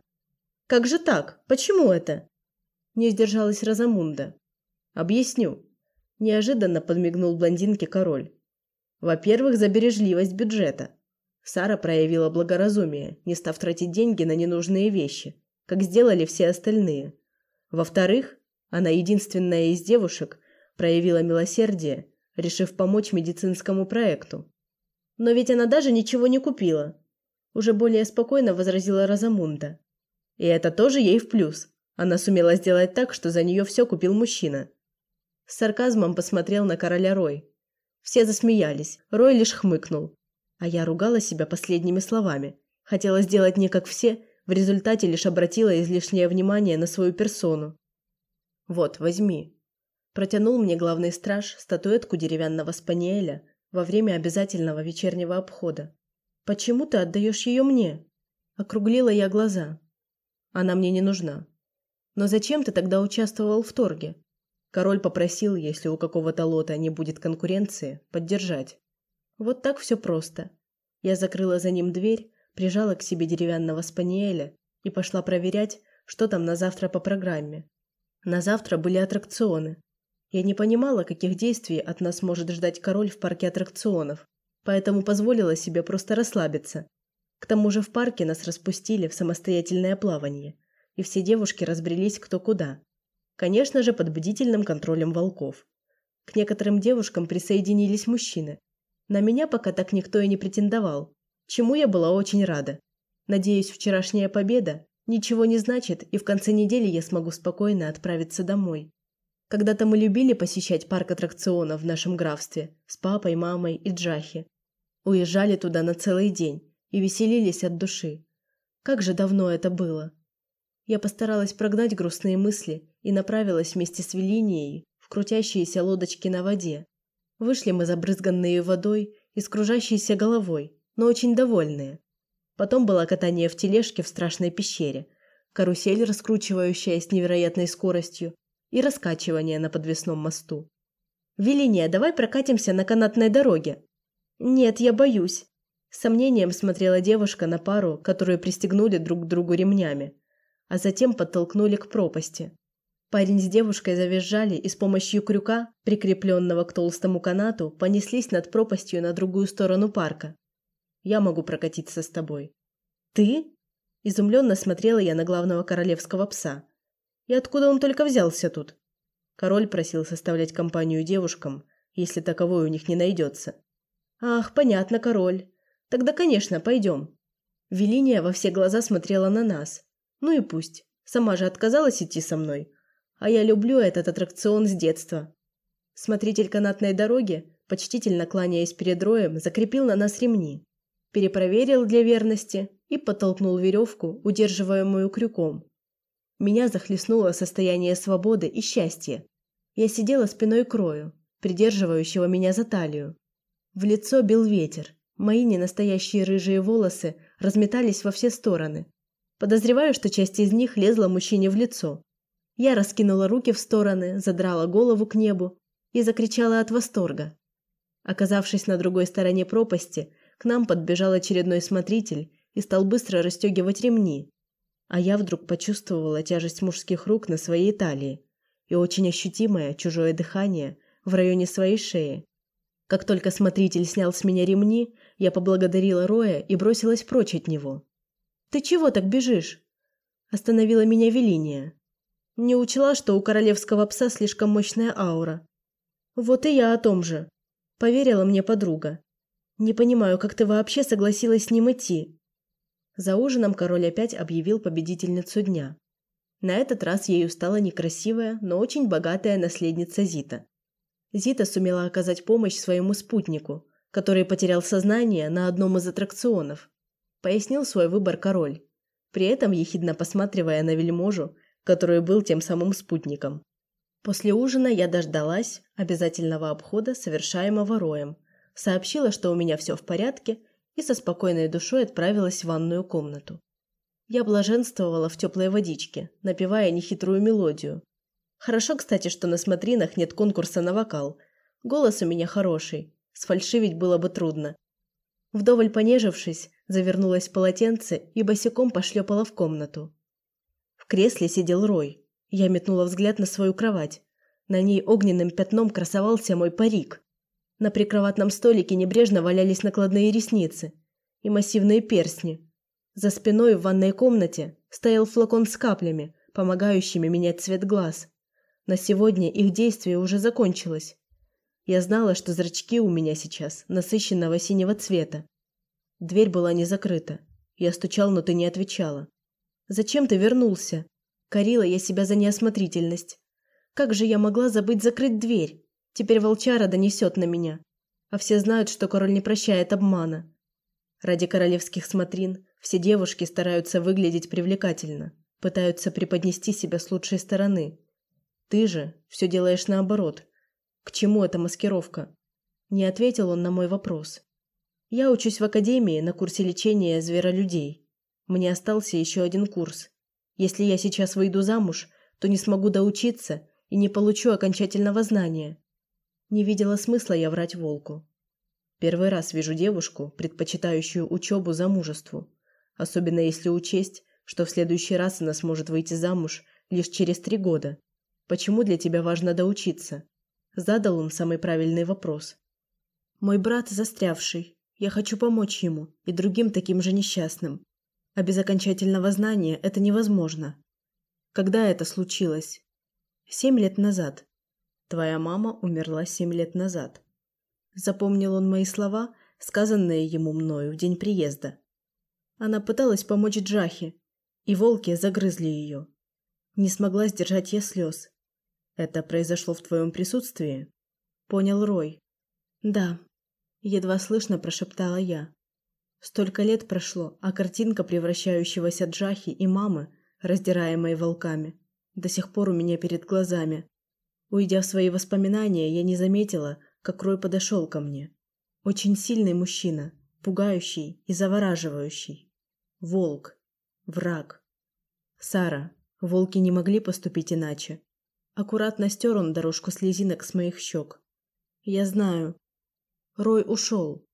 Как же так? Почему это? Не сдержалась Розамунда. Объясню. Неожиданно подмигнул блондинке король. Во-первых, за бережливость бюджета. Сара проявила благоразумие, не став тратить деньги на ненужные вещи, как сделали все остальные. Во-вторых, она единственная из девушек, проявила милосердие, решив помочь медицинскому проекту. Но ведь она даже ничего не купила. Уже более спокойно возразила Розамунда. И это тоже ей в плюс. Она сумела сделать так, что за нее все купил мужчина. С сарказмом посмотрел на короля Рой. Все засмеялись, Рой лишь хмыкнул. А я ругала себя последними словами. Хотела сделать не как все, В результате лишь обратила излишнее внимание на свою персону. Вот, возьми. Протянул мне главный страж статуэтку деревянного спаниеля во время обязательного вечернего обхода. Почему ты отдаешь ее мне? Округлила я глаза. Она мне не нужна. Но зачем ты тогда участвовал в торге? Король попросил, если у какого-то лота не будет конкуренции, поддержать. Вот так все просто. Я закрыла за ним дверь, прижала к себе деревянного спаниеля и пошла проверять, что там на завтра по программе. На завтра были аттракционы. Я не понимала, каких действий от нас может ждать король в парке аттракционов, поэтому позволила себе просто расслабиться. К тому же в парке нас распустили в самостоятельное плавание, и все девушки разбрелись кто куда. Конечно же, под бдительным контролем волков. К некоторым девушкам присоединились мужчины. На меня пока так никто и не претендовал, чему я была очень рада. Надеюсь, вчерашняя победа ничего не значит, и в конце недели я смогу спокойно отправиться домой. Когда-то мы любили посещать парк аттракционов в нашем графстве с папой, мамой и Джахи. Уезжали туда на целый день и веселились от души. Как же давно это было. Я постаралась прогнать грустные мысли и направилась вместе с Велинией в крутящиеся лодочки на воде. Вышли мы забрызганные водой и с кружащейся головой, но очень довольные. Потом было катание в тележке в страшной пещере, карусель, раскручивающая с невероятной скоростью, и раскачивание на подвесном мосту. «Велиния, давай прокатимся на канатной дороге». «Нет, я боюсь», сомнением смотрела девушка на пару, которую пристегнули друг к другу ремнями, а затем подтолкнули к пропасти. Парень с девушкой завизжали и с помощью крюка, прикрепленного к толстому канату, понеслись над пропастью на другую сторону парка. «Я могу прокатиться с тобой». «Ты?» – изумленно смотрела я на главного королевского пса. «И откуда он только взялся тут?» Король просил составлять компанию девушкам, если таковой у них не найдется. «Ах, понятно, король. Тогда, конечно, пойдем. Велиния во все глаза смотрела на нас. Ну и пусть. Сама же отказалась идти со мной. А я люблю этот аттракцион с детства. Смотритель канатной дороги, почтительно кланяясь перед роем, закрепил на нас ремни. Перепроверил для верности и подтолкнул веревку, удерживаемую крюком. Меня захлестнуло состояние свободы и счастья. Я сидела спиной к рою, придерживающего меня за талию. В лицо бил ветер. Мои ненастоящие рыжие волосы разметались во все стороны. Подозреваю, что часть из них лезла мужчине в лицо. Я раскинула руки в стороны, задрала голову к небу и закричала от восторга. Оказавшись на другой стороне пропасти, к нам подбежал очередной смотритель и стал быстро расстегивать ремни. А я вдруг почувствовала тяжесть мужских рук на своей талии и очень ощутимое чужое дыхание в районе своей шеи. Как только смотритель снял с меня ремни, я поблагодарила Роя и бросилась прочь от него. «Ты чего так бежишь?» Остановила меня Велиния. Не учла, что у королевского пса слишком мощная аура. «Вот и я о том же», – поверила мне подруга. «Не понимаю, как ты вообще согласилась с ним идти?» За ужином король опять объявил победительницу дня. На этот раз ею стала некрасивая, но очень богатая наследница Зита. Зита сумела оказать помощь своему спутнику, который потерял сознание на одном из аттракционов. Пояснил свой выбор король, при этом ехидно посматривая на вельможу, который был тем самым спутником. После ужина я дождалась обязательного обхода, совершаемого роем, сообщила, что у меня все в порядке, и со спокойной душой отправилась в ванную комнату. Я блаженствовала в теплой водичке, напевая нехитрую мелодию, Хорошо, кстати, что на смотринах нет конкурса на вокал. Голос у меня хороший, сфальшивить было бы трудно. Вдоволь понежившись, завернулась в полотенце и босиком пошлепала в комнату. В кресле сидел Рой. Я метнула взгляд на свою кровать. На ней огненным пятном красовался мой парик. На прикроватном столике небрежно валялись накладные ресницы и массивные перстни. За спиной в ванной комнате стоял флакон с каплями, помогающими менять цвет глаз. На сегодня их действие уже закончилось. Я знала, что зрачки у меня сейчас насыщенного синего цвета. Дверь была не закрыта. Я стучал, но ты не отвечала. Зачем ты вернулся? Корила я себя за неосмотрительность. Как же я могла забыть закрыть дверь? Теперь волчара донесет на меня. А все знают, что король не прощает обмана. Ради королевских смотрин Все девушки стараются выглядеть привлекательно, пытаются преподнести себя с лучшей стороны. Ты же все делаешь наоборот. К чему эта маскировка? Не ответил он на мой вопрос. Я учусь в академии на курсе лечения зверолюдей. Мне остался еще один курс. Если я сейчас выйду замуж, то не смогу доучиться и не получу окончательного знания. Не видела смысла я врать волку. Первый раз вижу девушку, предпочитающую учебу замужеству, особенно если учесть, что в следующий раз она сможет выйти замуж лишь через три года. Почему для тебя важно доучиться? Задал он самый правильный вопрос. Мой брат застрявший. Я хочу помочь ему и другим таким же несчастным. А без окончательного знания это невозможно. Когда это случилось? Семь лет назад. Твоя мама умерла семь лет назад. Запомнил он мои слова, сказанные ему мною в день приезда. Она пыталась помочь Джахе, и волки загрызли ее. Не смогла сдержать я слез. Это произошло в твоем присутствии? Понял Рой. Да. Едва слышно прошептала я. Столько лет прошло, а картинка превращающегося Джахи и мамы, раздираемой волками, до сих пор у меня перед глазами. Уйдя в свои воспоминания, я не заметила, как Рой подошел ко мне. Очень сильный мужчина, пугающий и завораживающий. Волк. Враг. Сара. Волки не могли поступить иначе. Аккуратно стер он дорожку слезинок с моих щек. Я знаю. Рой ушел,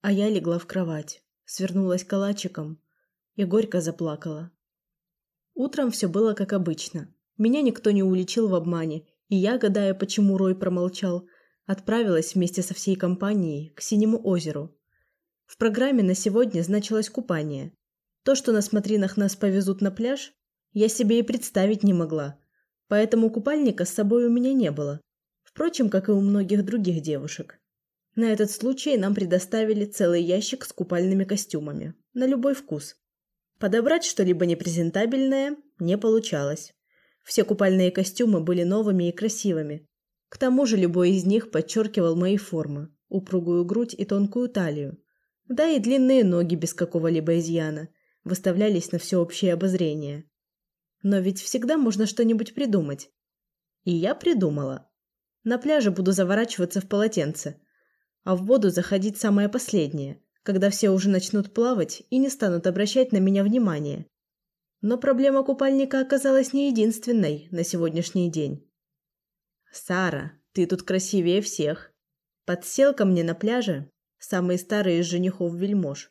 а я легла в кровать, свернулась калачиком и горько заплакала. Утром все было как обычно. Меня никто не уличил в обмане, и я, гадая, почему Рой промолчал, отправилась вместе со всей компанией к Синему озеру. В программе на сегодня значилось купание. То, что на смотринах нас повезут на пляж, я себе и представить не могла, поэтому купальника с собой у меня не было. Впрочем, как и у многих других девушек. На этот случай нам предоставили целый ящик с купальными костюмами, на любой вкус. Подобрать что-либо непрезентабельное не получалось. Все купальные костюмы были новыми и красивыми. К тому же любой из них подчеркивал мои формы, упругую грудь и тонкую талию. Да и длинные ноги без какого-либо изъяна выставлялись на всеобщее обозрение. Но ведь всегда можно что-нибудь придумать. И я придумала. На пляже буду заворачиваться в полотенце, а в воду заходить самое последнее, когда все уже начнут плавать и не станут обращать на меня внимания. Но проблема купальника оказалась не единственной на сегодняшний день. «Сара, ты тут красивее всех!» Подсел ко мне на пляже самый старый из женихов-вельмож.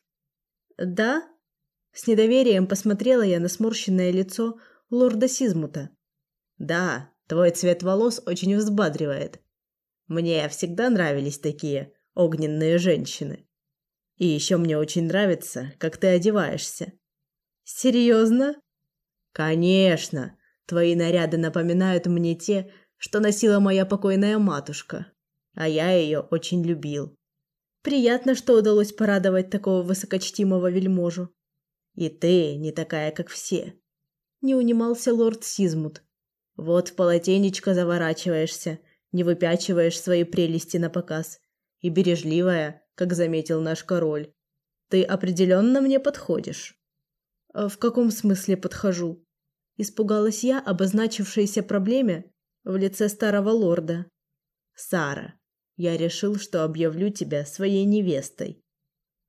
«Да?» С недоверием посмотрела я на сморщенное лицо лорда Сизмута. «Да, твой цвет волос очень взбадривает. Мне всегда нравились такие огненные женщины. И еще мне очень нравится, как ты одеваешься. Серьезно? Конечно. Твои наряды напоминают мне те, что носила моя покойная матушка, а я ее очень любил. Приятно, что удалось порадовать такого высокочтимого вельможу. И ты не такая, как все. Не унимался лорд Сизмут. Вот в полотенечко заворачиваешься, не выпячиваешь свои прелести на показ. И бережливая, как заметил наш король. Ты определенно мне подходишь. «А «В каком смысле подхожу?» Испугалась я обозначившейся проблеме в лице старого лорда. «Сара, я решил, что объявлю тебя своей невестой».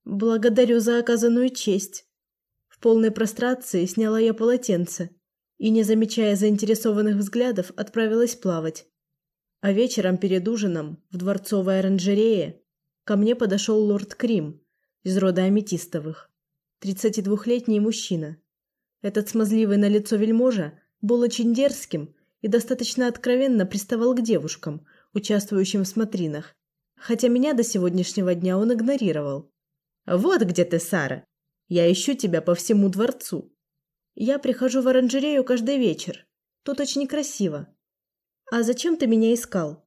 «Благодарю за оказанную честь». В полной прострации сняла я полотенце и, не замечая заинтересованных взглядов, отправилась плавать. А вечером перед ужином в дворцовой оранжерее ко мне подошел лорд Крим из рода Аметистовых. 32-летний мужчина. Этот смазливый на лицо вельможа был очень дерзким и достаточно откровенно приставал к девушкам, участвующим в смотринах, хотя меня до сегодняшнего дня он игнорировал. «Вот где ты, Сара! Я ищу тебя по всему дворцу. Я прихожу в оранжерею каждый вечер. Тут очень красиво. А зачем ты меня искал?»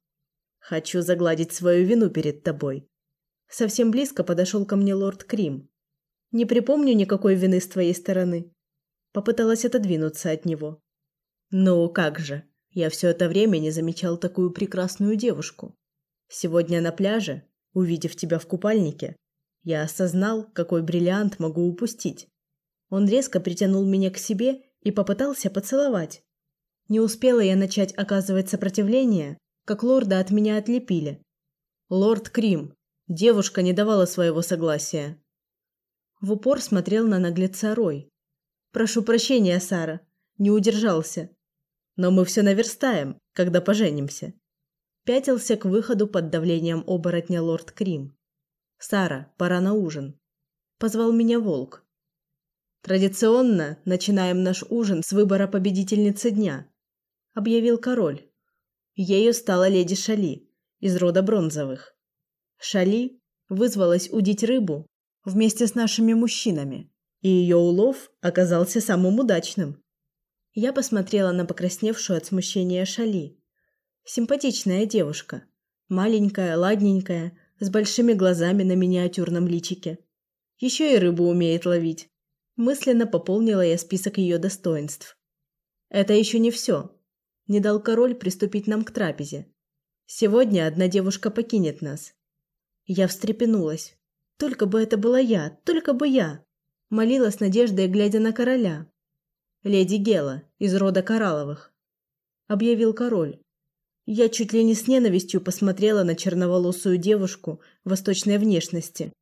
«Хочу загладить свою вину перед тобой». Совсем близко подошел ко мне лорд Крим. Не припомню никакой вины с твоей стороны. Попыталась отодвинуться от него. Ну, как же. Я все это время не замечал такую прекрасную девушку. Сегодня на пляже, увидев тебя в купальнике, я осознал, какой бриллиант могу упустить. Он резко притянул меня к себе и попытался поцеловать. Не успела я начать оказывать сопротивление, как лорда от меня отлепили. Лорд Крим. Девушка не давала своего согласия. В упор смотрел на наглеца Рой. Прошу прощения, Сара, не удержался. Но мы все наверстаем, когда поженимся. Пятился к выходу под давлением оборотня лорд Крим. Сара, пора на ужин. Позвал меня волк. Традиционно начинаем наш ужин с выбора победительницы дня, объявил король. Ею стала леди Шали из рода Бронзовых. Шали вызвалась удить рыбу вместе с нашими мужчинами, и ее улов оказался самым удачным. Я посмотрела на покрасневшую от смущения Шали. Симпатичная девушка, маленькая, ладненькая, с большими глазами на миниатюрном личике. Еще и рыбу умеет ловить. Мысленно пополнила я список ее достоинств. Это еще не все. Не дал король приступить нам к трапезе. Сегодня одна девушка покинет нас. Я встрепенулась. Только бы это была я, только бы я. Молила с надеждой, глядя на короля. Леди Гела из рода Коралловых, объявил король. Я чуть ли не с ненавистью посмотрела на черноволосую девушку восточной внешности.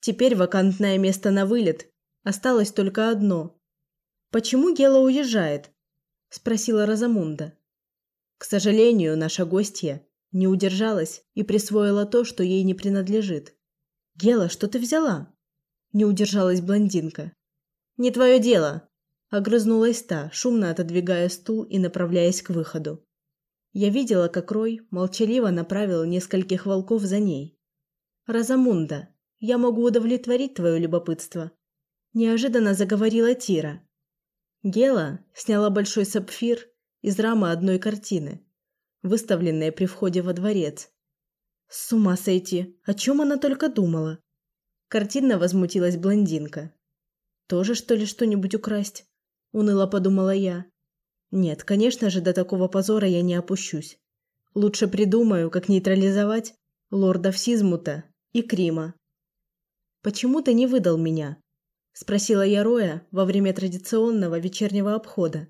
Теперь вакантное место на вылет Осталось только одно. Почему Гела уезжает? спросила Розамунда. К сожалению, наша гостья не удержалась и присвоила то, что ей не принадлежит. Гела, что ты взяла? Не удержалась блондинка. Не твое дело, огрызнулась та, шумно отодвигая стул и направляясь к выходу. Я видела, как Рой молчаливо направил нескольких волков за ней. Розамунда, я могу удовлетворить твое любопытство, неожиданно заговорила Тира. Гела сняла большой сапфир из рамы одной картины, выставленной при входе во дворец. С ума сойти, о чем она только думала? Картинно возмутилась блондинка. Тоже что ли что-нибудь украсть? уныло подумала я. Нет, конечно же, до такого позора я не опущусь. Лучше придумаю, как нейтрализовать лорда Сизмута и Крима. Почему ты не выдал меня? спросила я Роя во время традиционного вечернего обхода.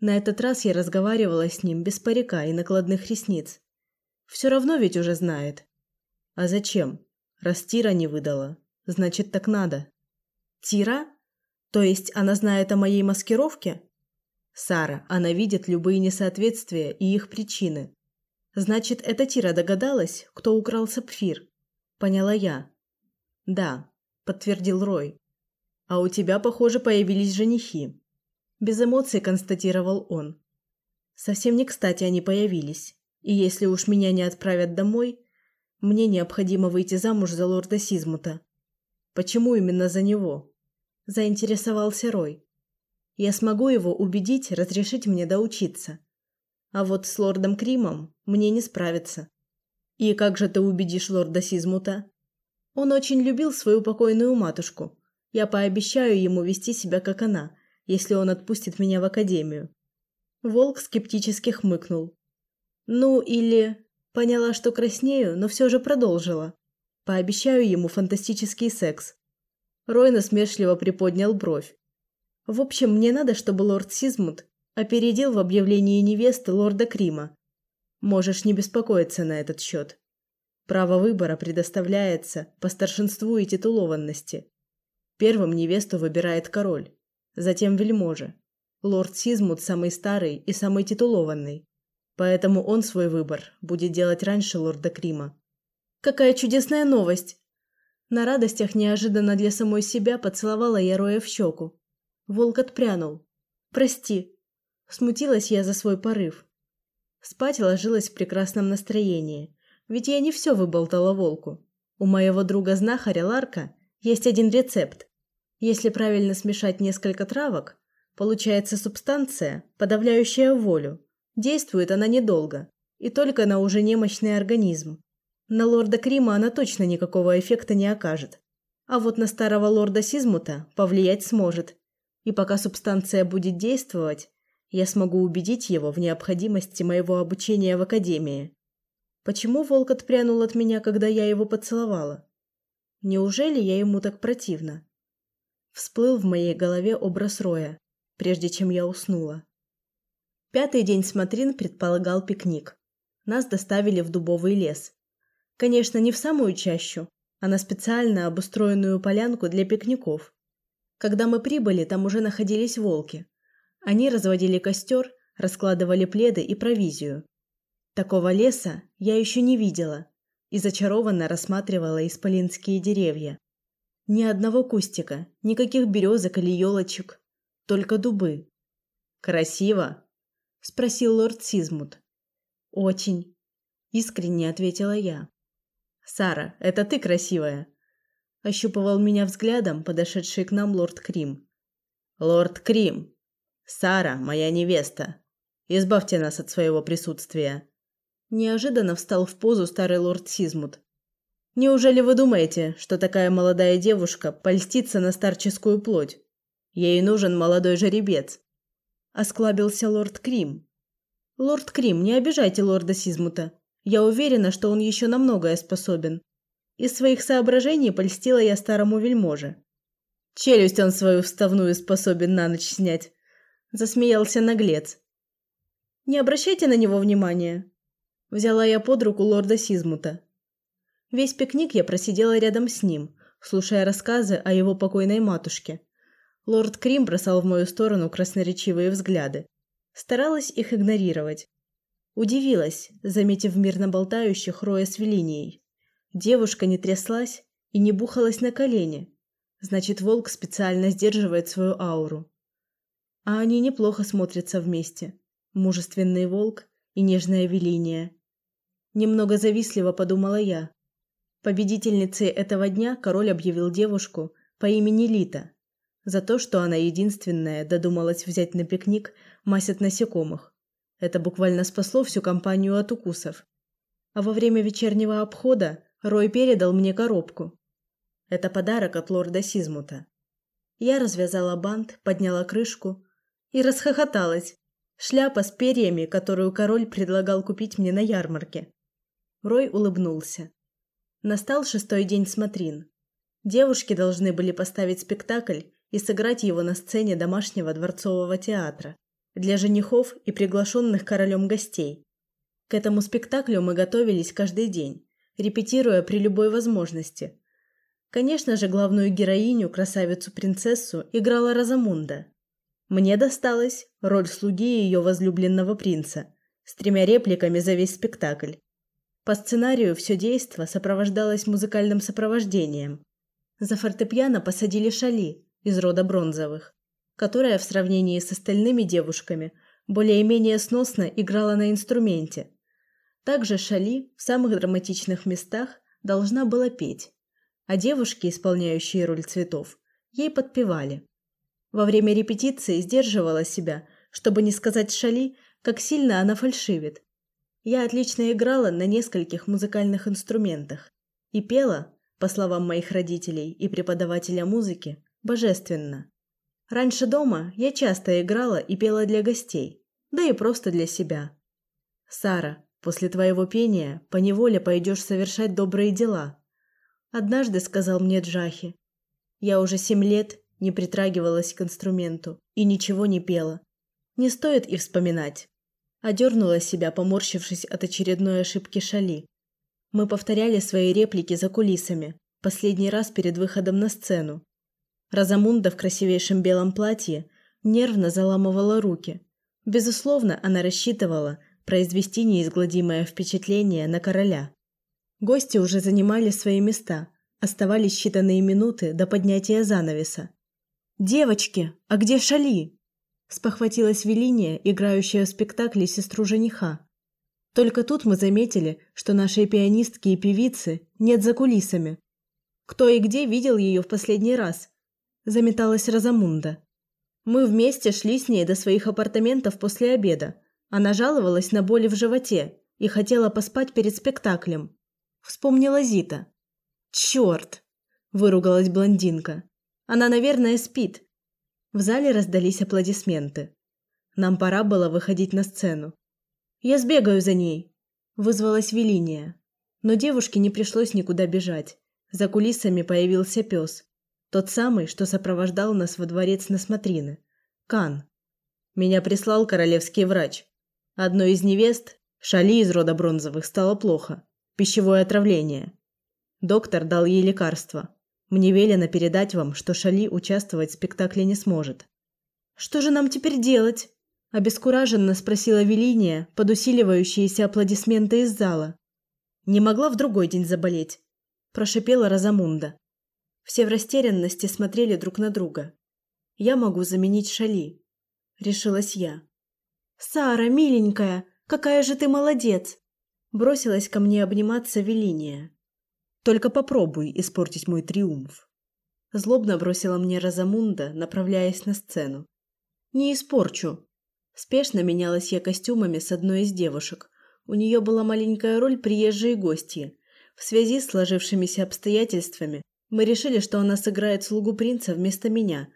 На этот раз я разговаривала с ним без парика и накладных ресниц. Все равно ведь уже знает. А зачем? Раз Тира не выдала, значит так надо. Тира? То есть она знает о моей маскировке? Сара, она видит любые несоответствия и их причины. Значит, эта Тира догадалась, кто украл сапфир. Поняла я. Да, подтвердил Рой. А у тебя, похоже, появились женихи. Без эмоций констатировал он. Совсем не кстати они появились. И если уж меня не отправят домой, мне необходимо выйти замуж за лорда Сизмута. Почему именно за него? Заинтересовался Рой. Я смогу его убедить разрешить мне доучиться. А вот с лордом Кримом мне не справиться. И как же ты убедишь лорда Сизмута? Он очень любил свою покойную матушку я пообещаю ему вести себя как она, если он отпустит меня в академию. Волк скептически хмыкнул. Ну или поняла, что краснею, но все же продолжила. Пообещаю ему фантастический секс. Рой насмешливо приподнял бровь. В общем, мне надо, чтобы лорд Сизмут опередил в объявлении невесты лорда Крима. Можешь не беспокоиться на этот счет. Право выбора предоставляется по старшинству и титулованности. Первым невесту выбирает король, затем вельможа. Лорд Сизмут самый старый и самый титулованный, поэтому он свой выбор будет делать раньше лорда Крима. Какая чудесная новость! На радостях неожиданно для самой себя поцеловала я Роя в щеку. Волк отпрянул. Прости. Смутилась я за свой порыв. Спать ложилась в прекрасном настроении, ведь я не все выболтала волку. У моего друга знахаря Ларка есть один рецепт, если правильно смешать несколько травок, получается субстанция, подавляющая волю. Действует она недолго и только на уже немощный организм. На лорда Крима она точно никакого эффекта не окажет. А вот на старого лорда Сизмута повлиять сможет. И пока субстанция будет действовать, я смогу убедить его в необходимости моего обучения в академии. Почему волк отпрянул от меня, когда я его поцеловала? Неужели я ему так противна? Всплыл в моей голове образ Роя, прежде чем я уснула. Пятый день смотрин предполагал пикник. Нас доставили в дубовый лес. Конечно, не в самую чащу, а на специально обустроенную полянку для пикников. Когда мы прибыли, там уже находились волки. Они разводили костер, раскладывали пледы и провизию. Такого леса я еще не видела и зачарованно рассматривала исполинские деревья. Ни одного кустика, никаких березок или елочек, только дубы. «Красиво?» – спросил лорд Сизмут. «Очень», – искренне ответила я. «Сара, это ты красивая!» – ощупывал меня взглядом подошедший к нам лорд Крим. «Лорд Крим! Сара, моя невеста! Избавьте нас от своего присутствия!» Неожиданно встал в позу старый лорд Сизмут. Неужели вы думаете, что такая молодая девушка польстится на старческую плоть? Ей нужен молодой жеребец. Осклабился лорд Крим. Лорд Крим, не обижайте лорда Сизмута. Я уверена, что он еще на многое способен. Из своих соображений польстила я старому вельможе. Челюсть он свою вставную способен на ночь снять. Засмеялся наглец. Не обращайте на него внимания. Взяла я под руку лорда Сизмута. Весь пикник я просидела рядом с ним, слушая рассказы о его покойной матушке. Лорд Крим бросал в мою сторону красноречивые взгляды. Старалась их игнорировать. Удивилась, заметив мирно болтающих Роя с Велинией. Девушка не тряслась и не бухалась на колени. Значит, волк специально сдерживает свою ауру. А они неплохо смотрятся вместе. Мужественный волк и нежная Велиния. Немного завистливо подумала я. Победительницей этого дня король объявил девушку по имени Лита за то, что она единственная додумалась взять на пикник мазь насекомых. Это буквально спасло всю компанию от укусов. А во время вечернего обхода Рой передал мне коробку. Это подарок от лорда Сизмута. Я развязала бант, подняла крышку и расхохоталась. Шляпа с перьями, которую король предлагал купить мне на ярмарке. Рой улыбнулся. Настал шестой день смотрин. Девушки должны были поставить спектакль и сыграть его на сцене домашнего дворцового театра для женихов и приглашенных королем гостей. К этому спектаклю мы готовились каждый день, репетируя при любой возможности. Конечно же, главную героиню, красавицу-принцессу, играла Розамунда. Мне досталась роль слуги ее возлюбленного принца с тремя репликами за весь спектакль. По сценарию все действо сопровождалось музыкальным сопровождением. За фортепиано посадили Шали из рода Бронзовых, которая в сравнении с остальными девушками более-менее сносно играла на инструменте. Также Шали в самых драматичных местах должна была петь, а девушки, исполняющие роль цветов, ей подпевали. Во время репетиции сдерживала себя, чтобы не сказать Шали, как сильно она фальшивит, я отлично играла на нескольких музыкальных инструментах и пела, по словам моих родителей и преподавателя музыки, божественно. Раньше дома я часто играла и пела для гостей, да и просто для себя. Сара, после твоего пения по неволе пойдешь совершать добрые дела. Однажды сказал мне Джахи. Я уже семь лет не притрагивалась к инструменту и ничего не пела. Не стоит и вспоминать. Одернула себя, поморщившись от очередной ошибки Шали. Мы повторяли свои реплики за кулисами, последний раз перед выходом на сцену. Розамунда в красивейшем белом платье нервно заламывала руки. Безусловно, она рассчитывала произвести неизгладимое впечатление на короля. Гости уже занимали свои места, оставались считанные минуты до поднятия занавеса. «Девочки, а где Шали?» спохватилась Велиния, играющая в спектакле сестру жениха. Только тут мы заметили, что нашей пианистки и певицы нет за кулисами. Кто и где видел ее в последний раз? Заметалась Розамунда. Мы вместе шли с ней до своих апартаментов после обеда. Она жаловалась на боли в животе и хотела поспать перед спектаклем. Вспомнила Зита. «Черт!» – выругалась блондинка. «Она, наверное, спит, в зале раздались аплодисменты. Нам пора было выходить на сцену. «Я сбегаю за ней!» – вызвалась Велиния. Но девушке не пришлось никуда бежать. За кулисами появился пес. Тот самый, что сопровождал нас во дворец на смотрины. Кан. Меня прислал королевский врач. Одной из невест, Шали из рода Бронзовых, стало плохо. Пищевое отравление. Доктор дал ей лекарство. Мне велено передать вам, что Шали участвовать в спектакле не сможет. Что же нам теперь делать? обескураженно спросила Велиния под усиливающиеся аплодисменты из зала. Не могла в другой день заболеть, прошипела Разамунда. Все в растерянности смотрели друг на друга. Я могу заменить Шали, решилась я. Сара, миленькая, какая же ты молодец, бросилась ко мне обниматься Велиния. Только попробуй испортить мой триумф. Злобно бросила мне Разамунда, направляясь на сцену. Не испорчу. Спешно менялась я костюмами с одной из девушек. У нее была маленькая роль приезжей гости. В связи с сложившимися обстоятельствами мы решили, что она сыграет слугу принца вместо меня,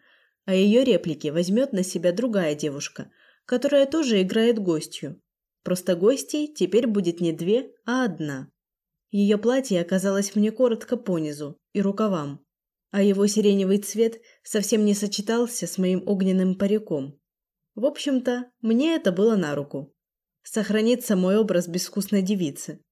а ее реплики возьмет на себя другая девушка, которая тоже играет гостью. Просто гостей теперь будет не две, а одна. Ее платье оказалось мне коротко по низу и рукавам, а его сиреневый цвет совсем не сочетался с моим огненным париком. В общем-то, мне это было на руку. Сохранится мой образ безвкусной девицы.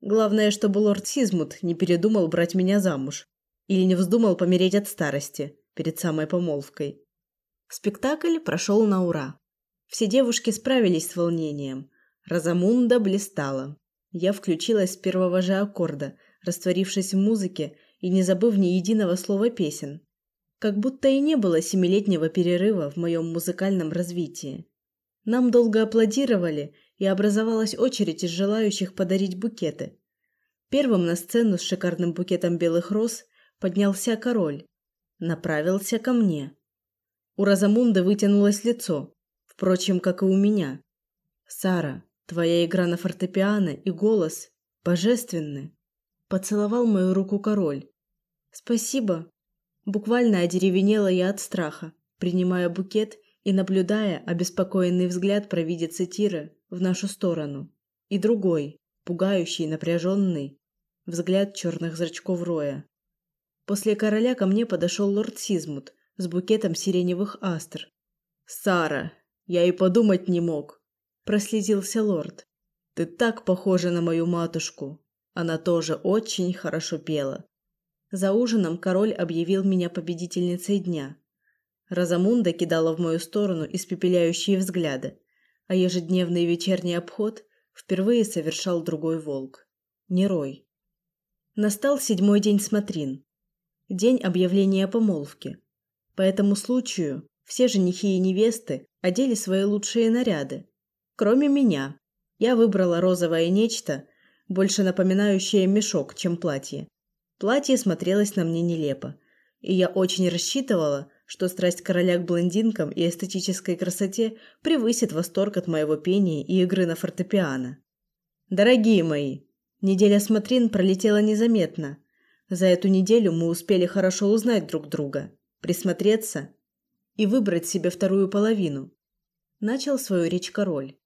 Главное, чтобы лорд Сизмут не передумал брать меня замуж или не вздумал помереть от старости перед самой помолвкой. Спектакль прошел на ура. Все девушки справились с волнением. Розамунда блистала. Я включилась с первого же аккорда, растворившись в музыке и не забыв ни единого слова песен. Как будто и не было семилетнего перерыва в моем музыкальном развитии. Нам долго аплодировали, и образовалась очередь из желающих подарить букеты. Первым на сцену с шикарным букетом белых роз поднялся король. Направился ко мне. У Розамунды вытянулось лицо, впрочем, как и у меня. «Сара, Твоя игра на фортепиано и голос божественны. Поцеловал мою руку король. Спасибо. Буквально одеревенела я от страха, принимая букет и наблюдая обеспокоенный взгляд провидицы Тиры в нашу сторону. И другой, пугающий, напряженный, взгляд черных зрачков Роя. После короля ко мне подошел лорд Сизмут с букетом сиреневых астр. «Сара, я и подумать не мог, прослезился лорд. Ты так похожа на мою матушку. Она тоже очень хорошо пела. За ужином король объявил меня победительницей дня. Розамунда кидала в мою сторону испепеляющие взгляды, а ежедневный вечерний обход впервые совершал другой волк. Нерой. Настал седьмой день смотрин. День объявления помолвки. По этому случаю все женихи и невесты одели свои лучшие наряды, Кроме меня. Я выбрала розовое нечто, больше напоминающее мешок, чем платье. Платье смотрелось на мне нелепо, и я очень рассчитывала, что страсть короля к блондинкам и эстетической красоте превысит восторг от моего пения и игры на фортепиано. Дорогие мои, неделя смотрин пролетела незаметно. За эту неделю мы успели хорошо узнать друг друга, присмотреться и выбрать себе вторую половину. Начал свою речь король.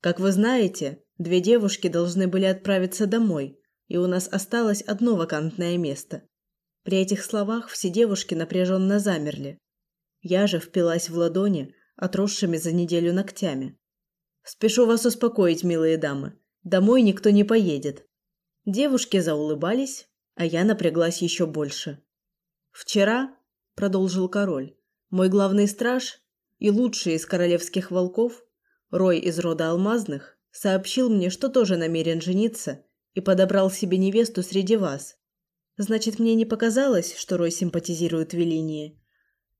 Как вы знаете, две девушки должны были отправиться домой, и у нас осталось одно вакантное место. При этих словах все девушки напряженно замерли. Я же впилась в ладони отросшими за неделю ногтями. Спешу вас успокоить, милые дамы. Домой никто не поедет. Девушки заулыбались, а я напряглась еще больше. Вчера, продолжил король, мой главный страж и лучший из королевских волков Рой из рода Алмазных сообщил мне, что тоже намерен жениться и подобрал себе невесту среди вас. Значит, мне не показалось, что Рой симпатизирует Велинии.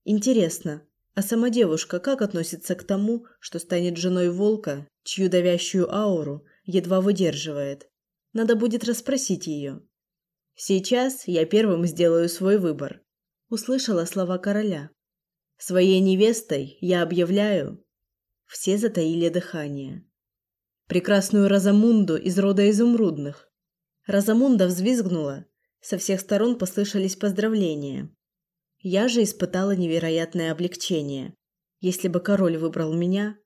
Интересно, а сама девушка как относится к тому, что станет женой волка, чью давящую ауру едва выдерживает? Надо будет расспросить ее. Сейчас я первым сделаю свой выбор. Услышала слова короля. Своей невестой я объявляю все затаили дыхание. Прекрасную Розамунду из рода изумрудных. Розамунда взвизгнула. Со всех сторон послышались поздравления. Я же испытала невероятное облегчение. Если бы король выбрал меня,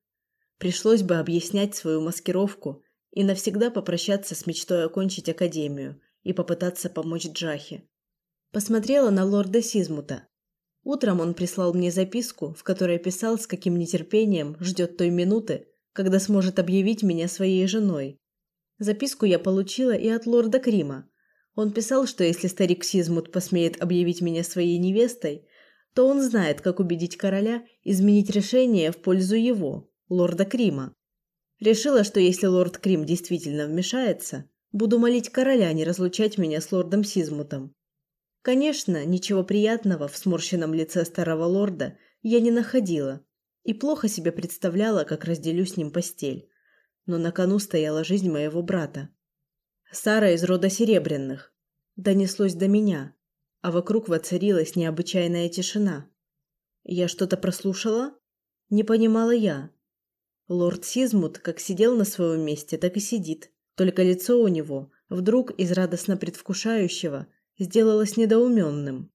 пришлось бы объяснять свою маскировку и навсегда попрощаться с мечтой окончить академию и попытаться помочь Джахе. Посмотрела на лорда Сизмута, Утром он прислал мне записку, в которой писал, с каким нетерпением ждет той минуты, когда сможет объявить меня своей женой. Записку я получила и от лорда Крима. Он писал, что если старик Сизмут посмеет объявить меня своей невестой, то он знает, как убедить короля изменить решение в пользу его, лорда Крима. Решила, что если лорд Крим действительно вмешается, буду молить короля не разлучать меня с лордом Сизмутом. Конечно, ничего приятного в сморщенном лице старого лорда я не находила и плохо себе представляла, как разделю с ним постель. Но на кону стояла жизнь моего брата. Сара из рода Серебряных. Донеслось до меня, а вокруг воцарилась необычайная тишина. Я что-то прослушала? Не понимала я. Лорд Сизмут как сидел на своем месте, так и сидит. Только лицо у него, вдруг из радостно предвкушающего, сделалось недоуменным.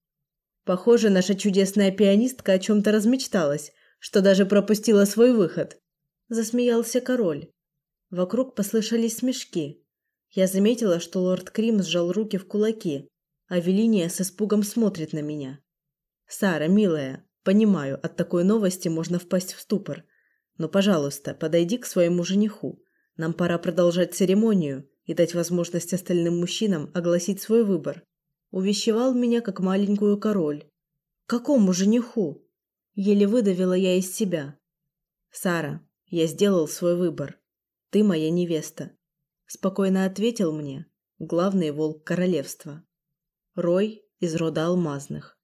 Похоже, наша чудесная пианистка о чем-то размечталась, что даже пропустила свой выход. Засмеялся король. Вокруг послышались смешки. Я заметила, что лорд Крим сжал руки в кулаки, а Велиния с испугом смотрит на меня. «Сара, милая, понимаю, от такой новости можно впасть в ступор. Но, пожалуйста, подойди к своему жениху. Нам пора продолжать церемонию и дать возможность остальным мужчинам огласить свой выбор увещевал меня как маленькую король. Какому жениху? Еле выдавила я из себя. Сара, я сделал свой выбор. Ты моя невеста, спокойно ответил мне главный волк королевства. Рой из рода алмазных.